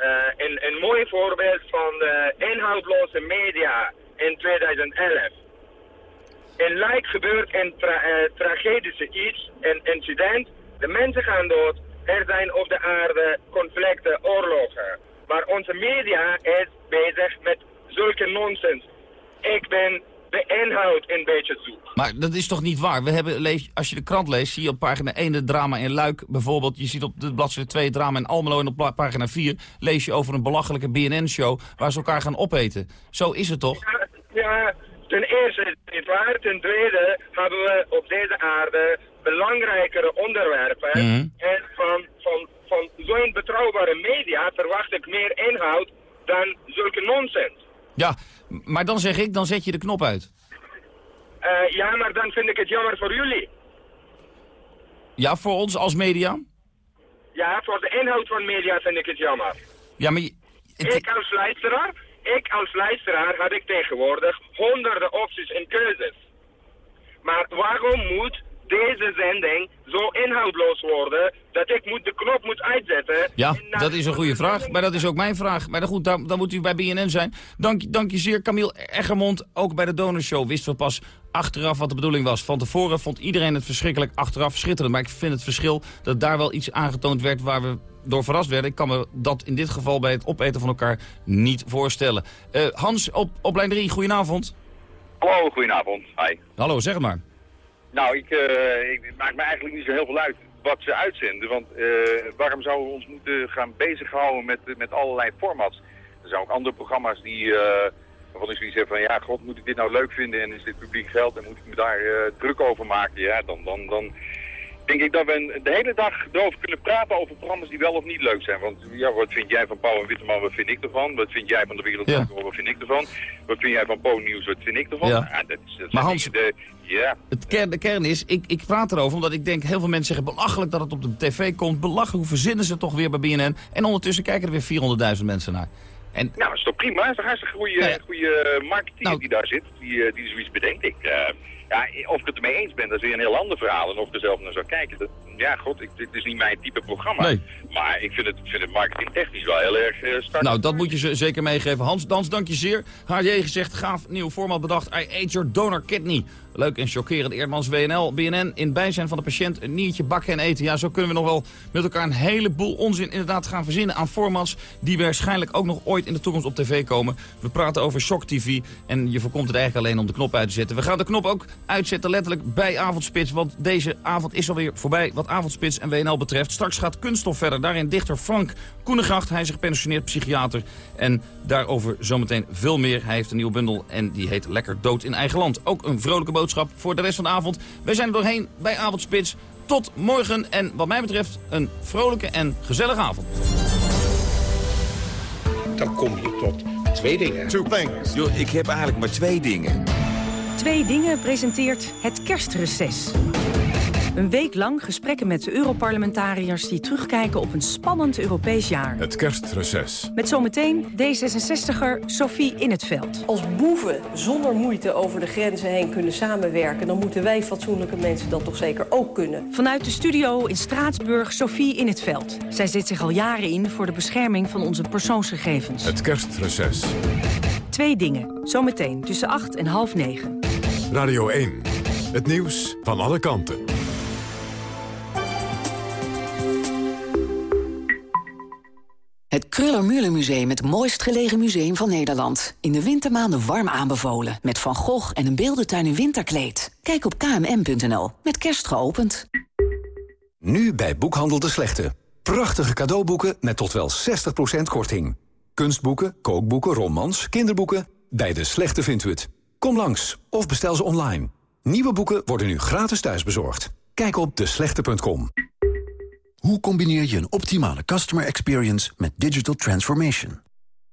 [SPEAKER 48] uh, een, een mooi voorbeeld van de inhoudloze media in 2011. In Lijk gebeurt een tra uh, tragedische iets, een incident. De mensen gaan dood. Er zijn op de aarde conflicten, oorlogen. Maar onze media is bezig met zulke nonsens. Ik ben de inhoud een beetje zoek.
[SPEAKER 30] Maar dat is toch niet waar? We hebben, lees, als je de krant leest, zie je op pagina 1 het drama in Luik bijvoorbeeld. Je ziet op de bladzijde 2 het drama in Almelo en op pagina 4 lees je over een belachelijke BNN-show waar ze elkaar gaan opeten. Zo is het toch?
[SPEAKER 48] Ja, ten eerste is het niet waar. Ten tweede hebben we op deze aarde belangrijkere onderwerpen.
[SPEAKER 30] Mhm.
[SPEAKER 48] En van, van, van zo'n betrouwbare media verwacht ik meer inhoud dan zulke nonsens.
[SPEAKER 30] Ja, maar dan zeg ik, dan zet je de knop uit.
[SPEAKER 48] Eh, ja, maar dan vind ik het jammer voor jullie.
[SPEAKER 30] Ja, voor ons als media?
[SPEAKER 48] Ja, voor de inhoud van media vind ik het jammer.
[SPEAKER 30] Ja, maar je-
[SPEAKER 48] Ik als luisteraar, ik als luisteraar had ik tegenwoordig honderden opties en keuzes. Maar waarom moet deze zending zo inhoudloos worden dat ik moet de knop moet uitzetten?
[SPEAKER 30] Ja, dat is een goede vraag. Maar dat is ook mijn vraag. Maar goed, dan, dan moet u bij BNN zijn. Dank, dank je zeer, Camille Eggermond. Ook bij de Donorshow wisten we pas achteraf wat de bedoeling was. Van tevoren vond iedereen het verschrikkelijk achteraf schitterend. Maar ik vind het verschil dat daar wel iets aangetoond werd waar we door verrast werden. Ik kan me dat in dit geval bij het opeten van elkaar niet voorstellen. Eh, Hans, op, op lijn 3, goedenavond.
[SPEAKER 51] Hallo, goedenavond. Hi.
[SPEAKER 30] Hallo, zeg maar.
[SPEAKER 51] Nou, ik, eh, ik het maakt me eigenlijk niet zo heel veel uit wat ze uitzenden. Want eh, waarom zouden we ons moeten gaan bezighouden met, met allerlei formats? Er zijn ook andere programma's die, waarvan ik zoiets heb van... Ja, god, moet ik dit nou leuk vinden en is dit publiek geld en moet ik me daar druk over maken? Ja, dan, dan, dan denk ik dat we een- de hele dag erover kunnen praten over programma's die wel of niet leuk zijn. Want ja, wat vind jij van Pauw en Witteman, wat vind ik ervan? Wat vind jij van de Wereld
[SPEAKER 30] Ja.
[SPEAKER 51] wat vind ik ervan? Wat vind jij van Po Nieuws, wat vind ik ervan?
[SPEAKER 30] Ja.
[SPEAKER 51] dat, is- dat
[SPEAKER 30] Maar Hans-
[SPEAKER 51] de- ja,
[SPEAKER 30] Het kern, de kern is, ik, ik praat erover omdat ik denk... heel veel mensen zeggen belachelijk dat het op de tv komt. Belachelijk, hoe verzinnen ze toch weer bij BNN? En ondertussen kijken er weer 400.000 mensen naar. En
[SPEAKER 51] Nou, dat is toch prima. Dat is een hartstikke goede,
[SPEAKER 30] Nou ja.
[SPEAKER 51] goede marketeer
[SPEAKER 30] Nou.
[SPEAKER 51] die daar zit, die, eh, die zoiets bedenkt. Ik, eh, ja, of ik het ermee eens ben, dat is weer een heel ander verhaal. En of ik er zelf naar zou kijken, dat, ja, god, ik, dit is niet mijn type programma.
[SPEAKER 30] Nee.
[SPEAKER 51] Maar ik vind het, vind het marketingtechnisch wel heel erg eh sterk.
[SPEAKER 30] Nou, dat moet je ze zeker meegeven. Hans Dans, dank je zeer. HJ gezegd, gaaf nieuw format bedacht. I ate your donor kidney. Leuk en chockerend. Eerdmans WNL, BNN, in bijzijn van de patiënt een niertje bakken en eten. Ja, zo kunnen we nog wel met elkaar een heleboel onzin inderdaad gaan verzinnen aan formats... die waarschijnlijk ook nog ooit in de toekomst op tv komen. We praten over Shock TV en je voorkomt het eigenlijk alleen om de knop uit te zetten. We gaan de knop ook uitzetten letterlijk bij Avondspits... want deze avond is alweer voorbij wat Avondspits en WNL betreft. Straks gaat Kunststof verder. Daarin dichter Frank Koenegracht. Hij is gepensioneerd psychiater. En daarover zometeen veel meer. Hij heeft een nieuwe bundel en die heet Lekker Dood in Eigen Land. Ook een vrolijke boodschap voor de rest van de avond. Wij zijn er doorheen bij Avondspits. Tot morgen en wat mij betreft een vrolijke en gezellige avond.
[SPEAKER 52] Dan kom je tot twee dingen. Two things. Yo, ik heb eigenlijk maar twee dingen.
[SPEAKER 33] Twee Dingen presenteert het kerstreces. Een week lang gesprekken met de Europarlementariërs... die terugkijken op een spannend Europees jaar.
[SPEAKER 1] Het kerstreces.
[SPEAKER 33] Met zometeen D66er Sophie in het veld.
[SPEAKER 53] Als boeven zonder moeite over de grenzen heen kunnen samenwerken... dan moeten wij fatsoenlijke mensen dat toch zeker ook kunnen.
[SPEAKER 33] Vanuit de studio in Straatsburg Sophie in het veld. Zij zet zich al jaren in voor de bescherming van onze persoonsgegevens.
[SPEAKER 1] Het kerstreces.
[SPEAKER 33] Twee Dingen, zometeen tussen 8 en half negen.
[SPEAKER 1] Radio 1. Het nieuws van alle kanten.
[SPEAKER 54] Kruller-Müller Museum, het mooist gelegen museum van Nederland. In de wintermaanden warm aanbevolen. Met Van Gogh en een beeldentuin in winterkleed. Kijk op kmm.nl. Met kerst geopend.
[SPEAKER 55] Nu bij Boekhandel de Slechte. Prachtige cadeauboeken met tot wel 60% korting. Kunstboeken, kookboeken, romans, kinderboeken. Bij de Slechte vindt u het. Kom langs of bestel ze online. Nieuwe boeken worden nu gratis thuisbezorgd. Kijk op deslechte.com.
[SPEAKER 4] Hoe combineer je een optimale customer experience met digital transformation?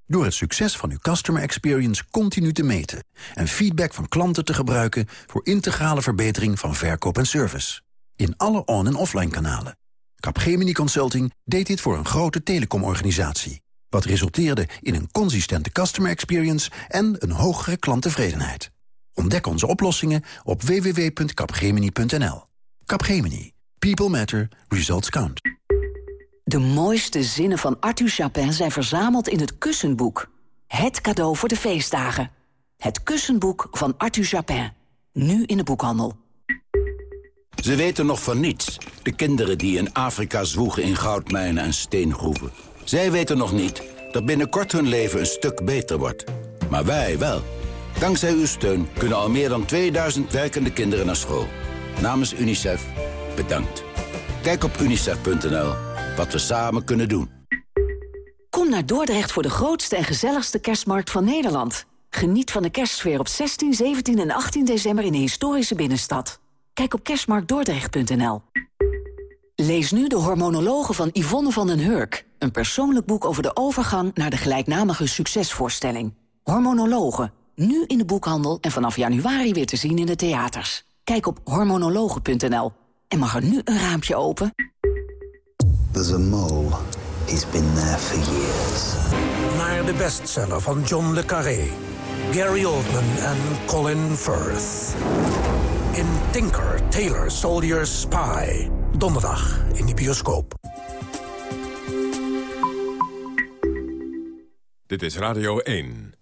[SPEAKER 4] Door het succes van uw customer experience continu te meten... en feedback van klanten te gebruiken voor integrale verbetering van verkoop en service. In alle on- en offline kanalen. Capgemini Consulting deed dit voor een grote telecomorganisatie. Wat resulteerde in een consistente customer experience en een hogere klanttevredenheid. Ontdek onze oplossingen op www.capgemini.nl. Capgemini. People matter. Results count.
[SPEAKER 54] De mooiste zinnen van Arthur Chapin zijn verzameld in het Kussenboek. Het cadeau voor de feestdagen. Het Kussenboek van Arthur Chapin. Nu in de boekhandel.
[SPEAKER 56] Ze weten nog van niets. De kinderen die in Afrika zwoegen in goudmijnen en steengroeven. Zij weten nog niet dat binnenkort hun leven een stuk beter wordt. Maar wij wel. Dankzij uw steun kunnen al meer dan 2000 werkende kinderen naar school. Namens UNICEF, bedankt. Kijk op unicef.nl wat we samen kunnen doen.
[SPEAKER 54] Kom naar Dordrecht voor de grootste en gezelligste kerstmarkt van Nederland. Geniet van de kerstsfeer op 16, 17 en 18 december in de historische binnenstad. Kijk op kerstmarktdordrecht.nl. Lees nu de hormonologen van Yvonne van den Hurk. Een persoonlijk boek over de overgang naar de gelijknamige succesvoorstelling. Hormonologen, nu in de boekhandel en vanaf januari weer te zien in de theaters. Kijk op hormonologen.nl. En mag er nu een raampje open?
[SPEAKER 57] There's a mole. He's been there for years.
[SPEAKER 55] Naar de bestseller van John le Carré. Gary Oldman en Colin Firth. In Tinker, Tailor, Soldier, Spy. Donderdag in de bioscoop.
[SPEAKER 1] Dit is Radio 1.